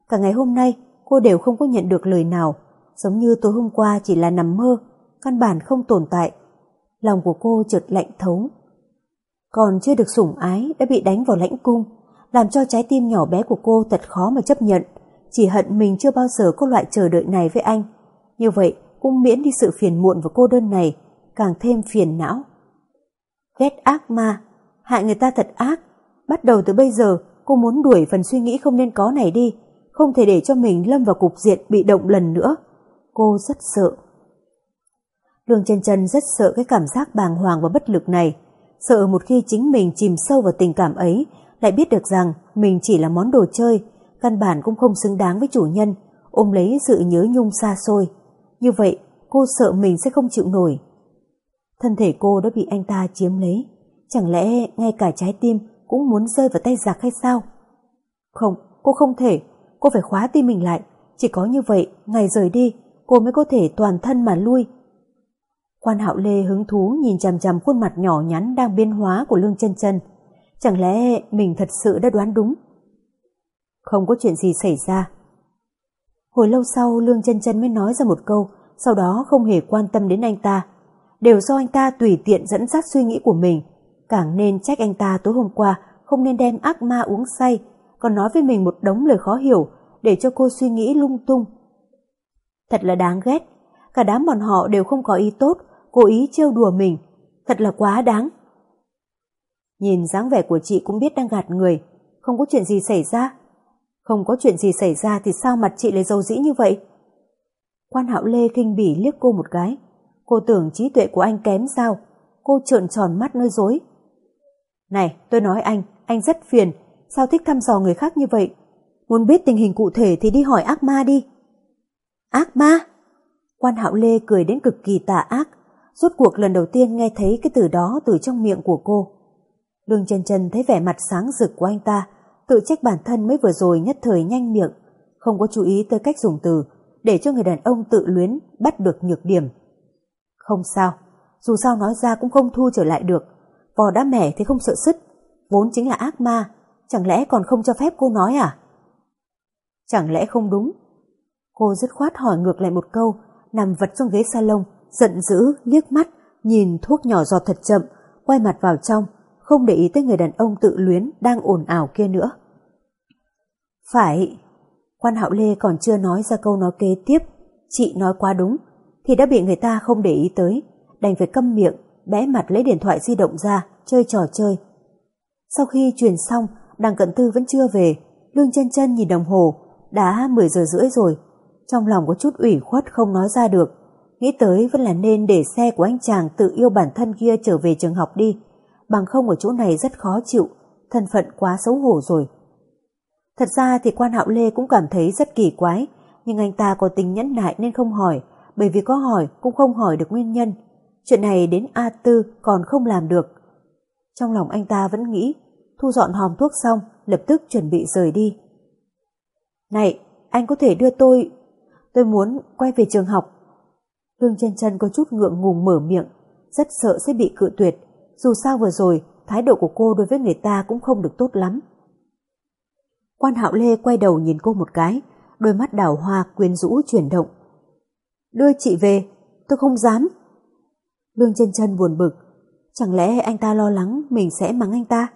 Cả ngày hôm nay cô đều không có nhận được lời nào, giống như tối hôm qua chỉ là nằm mơ, căn bản không tồn tại. Lòng của cô chợt lạnh thấu. Còn chưa được sủng ái đã bị đánh vào lãnh cung, làm cho trái tim nhỏ bé của cô thật khó mà chấp nhận, chỉ hận mình chưa bao giờ có loại chờ đợi này với anh. Như vậy cũng miễn đi sự phiền muộn và cô đơn này, càng thêm phiền não. Ghét ác ma, hại người ta thật ác. Bắt đầu từ bây giờ, cô muốn đuổi phần suy nghĩ không nên có này đi, không thể để cho mình lâm vào cục diện bị động lần nữa. Cô rất sợ. Lương chân chân rất sợ cái cảm giác bàng hoàng và bất lực này, sợ một khi chính mình chìm sâu vào tình cảm ấy, lại biết được rằng mình chỉ là món đồ chơi, căn bản cũng không xứng đáng với chủ nhân, ôm lấy sự nhớ nhung xa xôi. Như vậy, cô sợ mình sẽ không chịu nổi. Thân thể cô đã bị anh ta chiếm lấy, chẳng lẽ ngay cả trái tim cũng muốn rơi vào tay giặc hay sao? Không, cô không thể, cô phải khóa tim mình lại, chỉ có như vậy, ngày rời đi, cô mới có thể toàn thân mà lui. Quan hạo lê hứng thú nhìn chằm chằm khuôn mặt nhỏ nhắn đang biến hóa của lương chân chân. Chẳng lẽ mình thật sự đã đoán đúng? Không có chuyện gì xảy ra. Hồi lâu sau lương chân chân mới nói ra một câu, sau đó không hề quan tâm đến anh ta. Đều do anh ta tùy tiện dẫn dắt suy nghĩ của mình, càng nên trách anh ta tối hôm qua không nên đem ác ma uống say, còn nói với mình một đống lời khó hiểu để cho cô suy nghĩ lung tung. Thật là đáng ghét, cả đám bọn họ đều không có ý tốt, cố ý trêu đùa mình, thật là quá đáng. Nhìn dáng vẻ của chị cũng biết đang gạt người, không có chuyện gì xảy ra. Không có chuyện gì xảy ra thì sao mặt chị lại dầu dĩ như vậy? Quan hạo lê kinh bỉ liếc cô một cái. Cô tưởng trí tuệ của anh kém sao? Cô trợn tròn mắt nơi dối. Này, tôi nói anh, anh rất phiền. Sao thích thăm dò người khác như vậy? Muốn biết tình hình cụ thể thì đi hỏi ác ma đi. Ác ma? Quan hạo lê cười đến cực kỳ tà ác. Rốt cuộc lần đầu tiên nghe thấy cái từ đó từ trong miệng của cô. Lương chân chân thấy vẻ mặt sáng rực của anh ta, tự trách bản thân mới vừa rồi nhất thời nhanh miệng, không có chú ý tới cách dùng từ, để cho người đàn ông tự luyến bắt được nhược điểm. Không sao, dù sao nói ra cũng không thu trở lại được, vò đã mẻ thì không sợ sứt, vốn chính là ác ma, chẳng lẽ còn không cho phép cô nói à? Chẳng lẽ không đúng? Cô dứt khoát hỏi ngược lại một câu, nằm vật xuống ghế salon, giận dữ, liếc mắt, nhìn thuốc nhỏ giọt thật chậm, quay mặt vào trong, không để ý tới người đàn ông tự luyến đang ồn ào kia nữa. Phải, quan hạo lê còn chưa nói ra câu nói kế tiếp, chị nói quá đúng, thì đã bị người ta không để ý tới, đành phải câm miệng, bé mặt lấy điện thoại di động ra, chơi trò chơi. Sau khi truyền xong, đằng cận tư vẫn chưa về, lương chân chân nhìn đồng hồ, đã 10 giờ rưỡi rồi. Trong lòng có chút ủy khuất không nói ra được, nghĩ tới vẫn là nên để xe của anh chàng tự yêu bản thân kia trở về trường học đi, bằng không ở chỗ này rất khó chịu, thân phận quá xấu hổ rồi. Thật ra thì quan hạo Lê cũng cảm thấy rất kỳ quái, nhưng anh ta có tính nhẫn nại nên không hỏi, bởi vì có hỏi cũng không hỏi được nguyên nhân. Chuyện này đến A Tư còn không làm được. Trong lòng anh ta vẫn nghĩ, thu dọn hòm thuốc xong, lập tức chuẩn bị rời đi. Này, anh có thể đưa tôi... Tôi muốn quay về trường học. Lương chân chân có chút ngượng ngùng mở miệng, rất sợ sẽ bị cự tuyệt, dù sao vừa rồi, thái độ của cô đối với người ta cũng không được tốt lắm. Quan hạo lê quay đầu nhìn cô một cái, đôi mắt đảo hoa quyến rũ chuyển động. Đưa chị về, tôi không dám. Lương chân chân buồn bực, chẳng lẽ anh ta lo lắng mình sẽ mắng anh ta?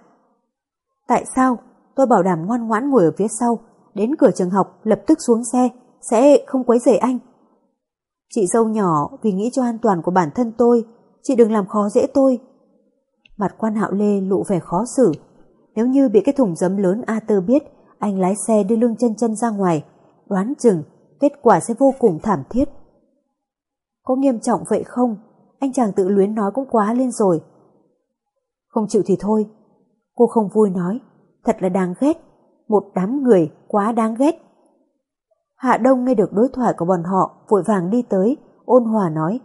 Tại sao? Tôi bảo đảm ngoan ngoãn ngồi ở phía sau, đến cửa trường học lập tức xuống xe, sẽ không quấy rầy anh. Chị dâu nhỏ vì nghĩ cho an toàn của bản thân tôi, chị đừng làm khó dễ tôi. Mặt quan hạo lê lộ vẻ khó xử. Nếu như bị cái thùng giấm lớn A Tơ biết, anh lái xe đưa lương chân chân ra ngoài, đoán chừng kết quả sẽ vô cùng thảm thiết. Có nghiêm trọng vậy không? Anh chàng tự luyến nói cũng quá lên rồi. Không chịu thì thôi. Cô không vui nói. Thật là đáng ghét. Một đám người quá đáng ghét. Hạ Đông nghe được đối thoại của bọn họ vội vàng đi tới, ôn hòa nói.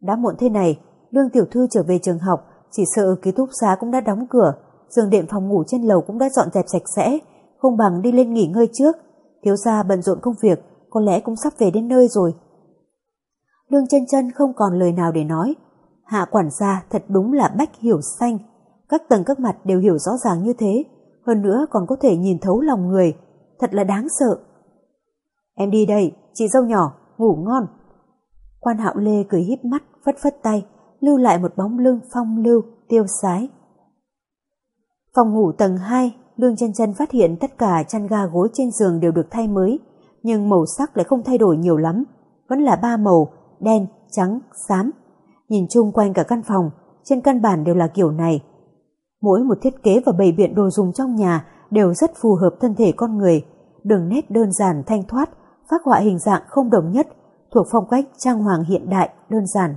Đã muộn thế này, Lương Tiểu Thư trở về trường học, chỉ sợ ký túc xá cũng đã đóng cửa, giường đệm phòng ngủ trên lầu cũng đã dọn dẹp sạch sẽ, không bằng đi lên nghỉ ngơi trước. Thiếu gia bận rộn công việc, có lẽ cũng sắp về đến nơi rồi. Lương chân chân không còn lời nào để nói. Hạ quản gia thật đúng là bách hiểu xanh. Các tầng các mặt đều hiểu rõ ràng như thế. Hơn nữa còn có thể nhìn thấu lòng người. Thật là đáng sợ. Em đi đây, chị dâu nhỏ, ngủ ngon. Quan hạo lê cười híp mắt, phất phất tay, lưu lại một bóng lưng phong lưu, tiêu sái. Phòng ngủ tầng 2, Lương chân chân phát hiện tất cả chăn ga gối trên giường đều được thay mới, nhưng màu sắc lại không thay đổi nhiều lắm, vẫn là ba màu, đen, trắng, xám. Nhìn chung quanh cả căn phòng, trên căn bản đều là kiểu này. Mỗi một thiết kế và bày biện đồ dùng trong nhà đều rất phù hợp thân thể con người, đường nét đơn giản thanh thoát, phát họa hình dạng không đồng nhất, thuộc phong cách trang hoàng hiện đại, đơn giản.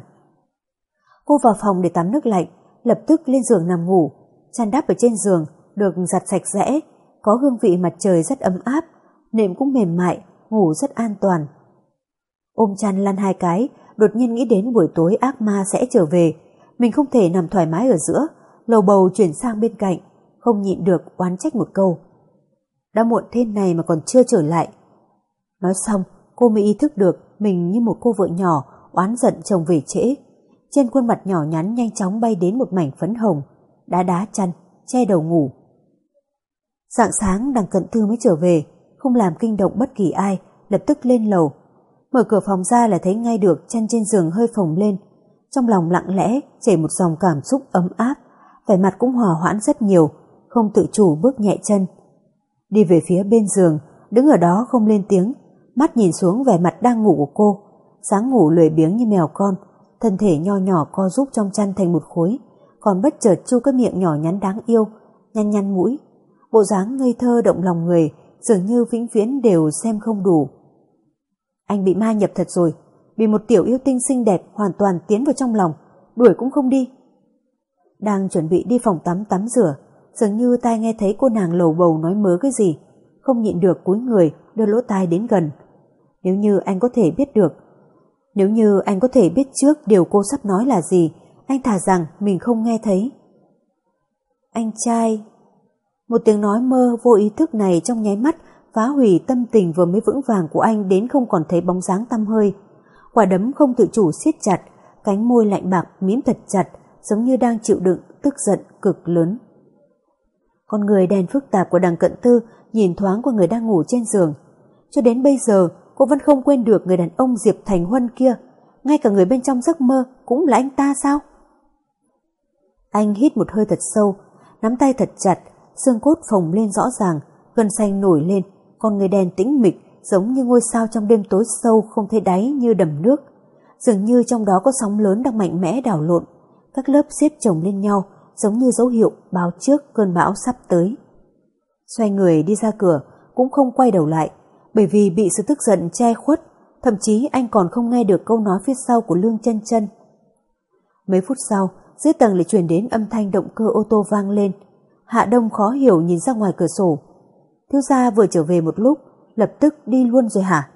Cô vào phòng để tắm nước lạnh, lập tức lên giường nằm ngủ, chăn đắp ở trên giường, được giặt sạch sẽ, có hương vị mặt trời rất ấm áp, nệm cũng mềm mại, ngủ rất an toàn. Ôm chăn lăn hai cái, đột nhiên nghĩ đến buổi tối ác ma sẽ trở về. Mình không thể nằm thoải mái ở giữa, lầu bầu chuyển sang bên cạnh, không nhịn được oán trách một câu. Đã muộn thế này mà còn chưa trở lại. Nói xong, cô mới ý thức được mình như một cô vợ nhỏ oán giận chồng về trễ. Trên khuôn mặt nhỏ nhắn nhanh chóng bay đến một mảnh phấn hồng, đá đá chăn, che đầu ngủ. Sáng sáng đằng cận thư mới trở về, không làm kinh động bất kỳ ai, lập tức lên lầu, Mở cửa phòng ra là thấy ngay được chân trên giường hơi phồng lên. Trong lòng lặng lẽ chảy một dòng cảm xúc ấm áp, vẻ mặt cũng hòa hoãn rất nhiều, không tự chủ bước nhẹ chân. Đi về phía bên giường, đứng ở đó không lên tiếng, mắt nhìn xuống vẻ mặt đang ngủ của cô, sáng ngủ lười biếng như mèo con, thân thể nho nhỏ co giúp trong chăn thành một khối, còn bất chợt chu cái miệng nhỏ nhắn đáng yêu, nhăn nhăn mũi. Bộ dáng ngây thơ động lòng người, dường như vĩnh viễn đều xem không đủ. Anh bị ma nhập thật rồi, bị một tiểu yêu tinh xinh đẹp hoàn toàn tiến vào trong lòng, đuổi cũng không đi. Đang chuẩn bị đi phòng tắm tắm rửa, dường như tai nghe thấy cô nàng lầu bầu nói mớ cái gì, không nhịn được cúi người đưa lỗ tai đến gần. Nếu như anh có thể biết được, nếu như anh có thể biết trước điều cô sắp nói là gì, anh thả rằng mình không nghe thấy. Anh trai... Một tiếng nói mơ vô ý thức này trong nháy mắt phá hủy tâm tình vừa mới vững vàng của anh đến không còn thấy bóng dáng tăm hơi. Quả đấm không tự chủ siết chặt, cánh môi lạnh bạc mím thật chặt, giống như đang chịu đựng tức giận cực lớn. Con người đèn phức tạp của đằng cận tư nhìn thoáng qua người đang ngủ trên giường. Cho đến bây giờ, cô vẫn không quên được người đàn ông Diệp Thành Huân kia. Ngay cả người bên trong giấc mơ cũng là anh ta sao? Anh hít một hơi thật sâu, nắm tay thật chặt, xương cốt phồng lên rõ ràng, gân xanh nổi lên, con người đen tĩnh mịch giống như ngôi sao trong đêm tối sâu không thấy đáy như đầm nước. Dường như trong đó có sóng lớn đang mạnh mẽ đảo lộn, các lớp xếp chồng lên nhau giống như dấu hiệu báo trước cơn bão sắp tới. Xoay người đi ra cửa cũng không quay đầu lại bởi vì bị sự tức giận che khuất thậm chí anh còn không nghe được câu nói phía sau của Lương chân chân. Mấy phút sau, dưới tầng lại truyền đến âm thanh động cơ ô tô vang lên. Hạ Đông khó hiểu nhìn ra ngoài cửa sổ, Thiếu gia vừa trở về một lúc, lập tức đi luôn rồi hả?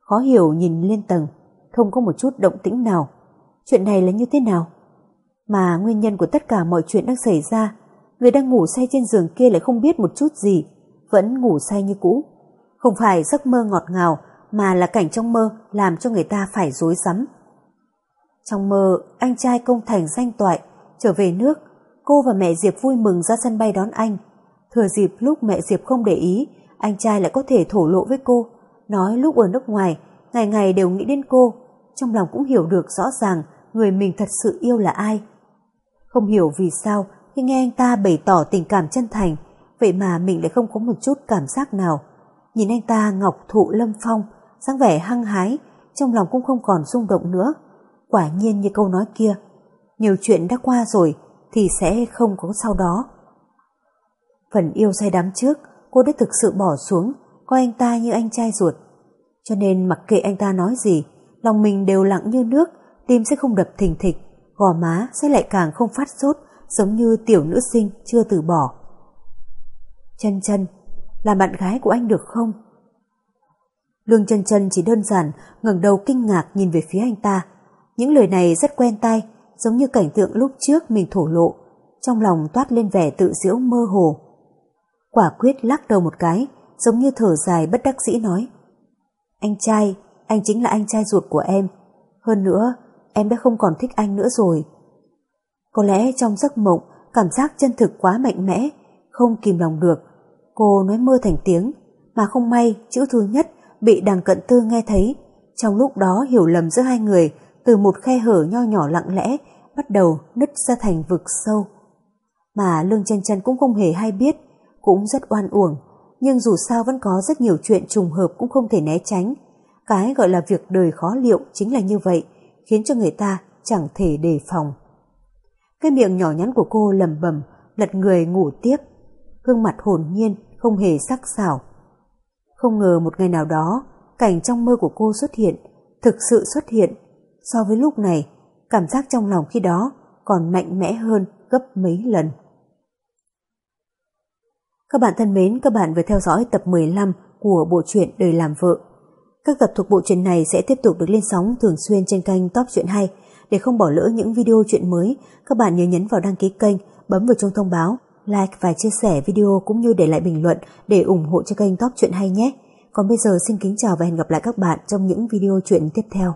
Khó hiểu nhìn lên tầng, không có một chút động tĩnh nào. Chuyện này là như thế nào? Mà nguyên nhân của tất cả mọi chuyện đang xảy ra, người đang ngủ say trên giường kia lại không biết một chút gì, vẫn ngủ say như cũ. Không phải giấc mơ ngọt ngào, mà là cảnh trong mơ làm cho người ta phải rối rắm. Trong mơ, anh trai công thành danh toại, trở về nước, cô và mẹ Diệp vui mừng ra sân bay đón anh. Thừa dịp lúc mẹ Diệp không để ý, anh trai lại có thể thổ lộ với cô, nói lúc ở nước ngoài, ngày ngày đều nghĩ đến cô, trong lòng cũng hiểu được rõ ràng người mình thật sự yêu là ai. Không hiểu vì sao khi nghe anh ta bày tỏ tình cảm chân thành, vậy mà mình lại không có một chút cảm giác nào. nhìn anh ta ngọc thụ lâm phong, dáng vẻ hăng hái, trong lòng cũng không còn rung động nữa. Quả nhiên như câu nói kia, nhiều chuyện đã qua rồi thì sẽ không có sau đó. Phần yêu say đắm trước, cô đã thực sự bỏ xuống, coi anh ta như anh trai ruột. Cho nên mặc kệ anh ta nói gì, lòng mình đều lặng như nước, tim sẽ không đập thình thịch, gò má sẽ lại càng không phát sốt, giống như tiểu nữ sinh chưa từ bỏ. Chân chân, là bạn gái của anh được không? Lương chân chân chỉ đơn giản ngẩng đầu kinh ngạc nhìn về phía anh ta. Những lời này rất quen tai, giống như cảnh tượng lúc trước mình thổ lộ, trong lòng toát lên vẻ tự diễu mơ hồ. Quả quyết lắc đầu một cái, giống như thở dài bất đắc dĩ nói. Anh trai, anh chính là anh trai ruột của em. Hơn nữa, em đã không còn thích anh nữa rồi. Có lẽ trong giấc mộng, cảm giác chân thực quá mạnh mẽ, không kìm lòng được. Cô nói mơ thành tiếng, mà không may chữ thứ nhất bị đằng cận tư nghe thấy. Trong lúc đó hiểu lầm giữa hai người, từ một khe hở nho nhỏ lặng lẽ, bắt đầu nứt ra thành vực sâu. Mà Lương chân chân cũng không hề hay biết, cũng rất oan uổng, nhưng dù sao vẫn có rất nhiều chuyện trùng hợp cũng không thể né tránh. Cái gọi là việc đời khó liệu chính là như vậy, khiến cho người ta chẳng thể đề phòng. Cái miệng nhỏ nhắn của cô lầm bầm, lật người ngủ tiếp, gương mặt hồn nhiên, không hề sắc sảo. Không ngờ một ngày nào đó, cảnh trong mơ của cô xuất hiện, thực sự xuất hiện. So với lúc này, cảm giác trong lòng khi đó còn mạnh mẽ hơn gấp mấy lần. Các bạn thân mến, các bạn vừa theo dõi tập 15 của bộ truyện Đời làm vợ. Các tập thuộc bộ truyện này sẽ tiếp tục được lên sóng thường xuyên trên kênh Top Truyện Hay. Để không bỏ lỡ những video truyện mới, các bạn nhớ nhấn vào đăng ký kênh, bấm vào chuông thông báo, like và chia sẻ video cũng như để lại bình luận để ủng hộ cho kênh Top Truyện Hay nhé. Còn bây giờ xin kính chào và hẹn gặp lại các bạn trong những video truyện tiếp theo.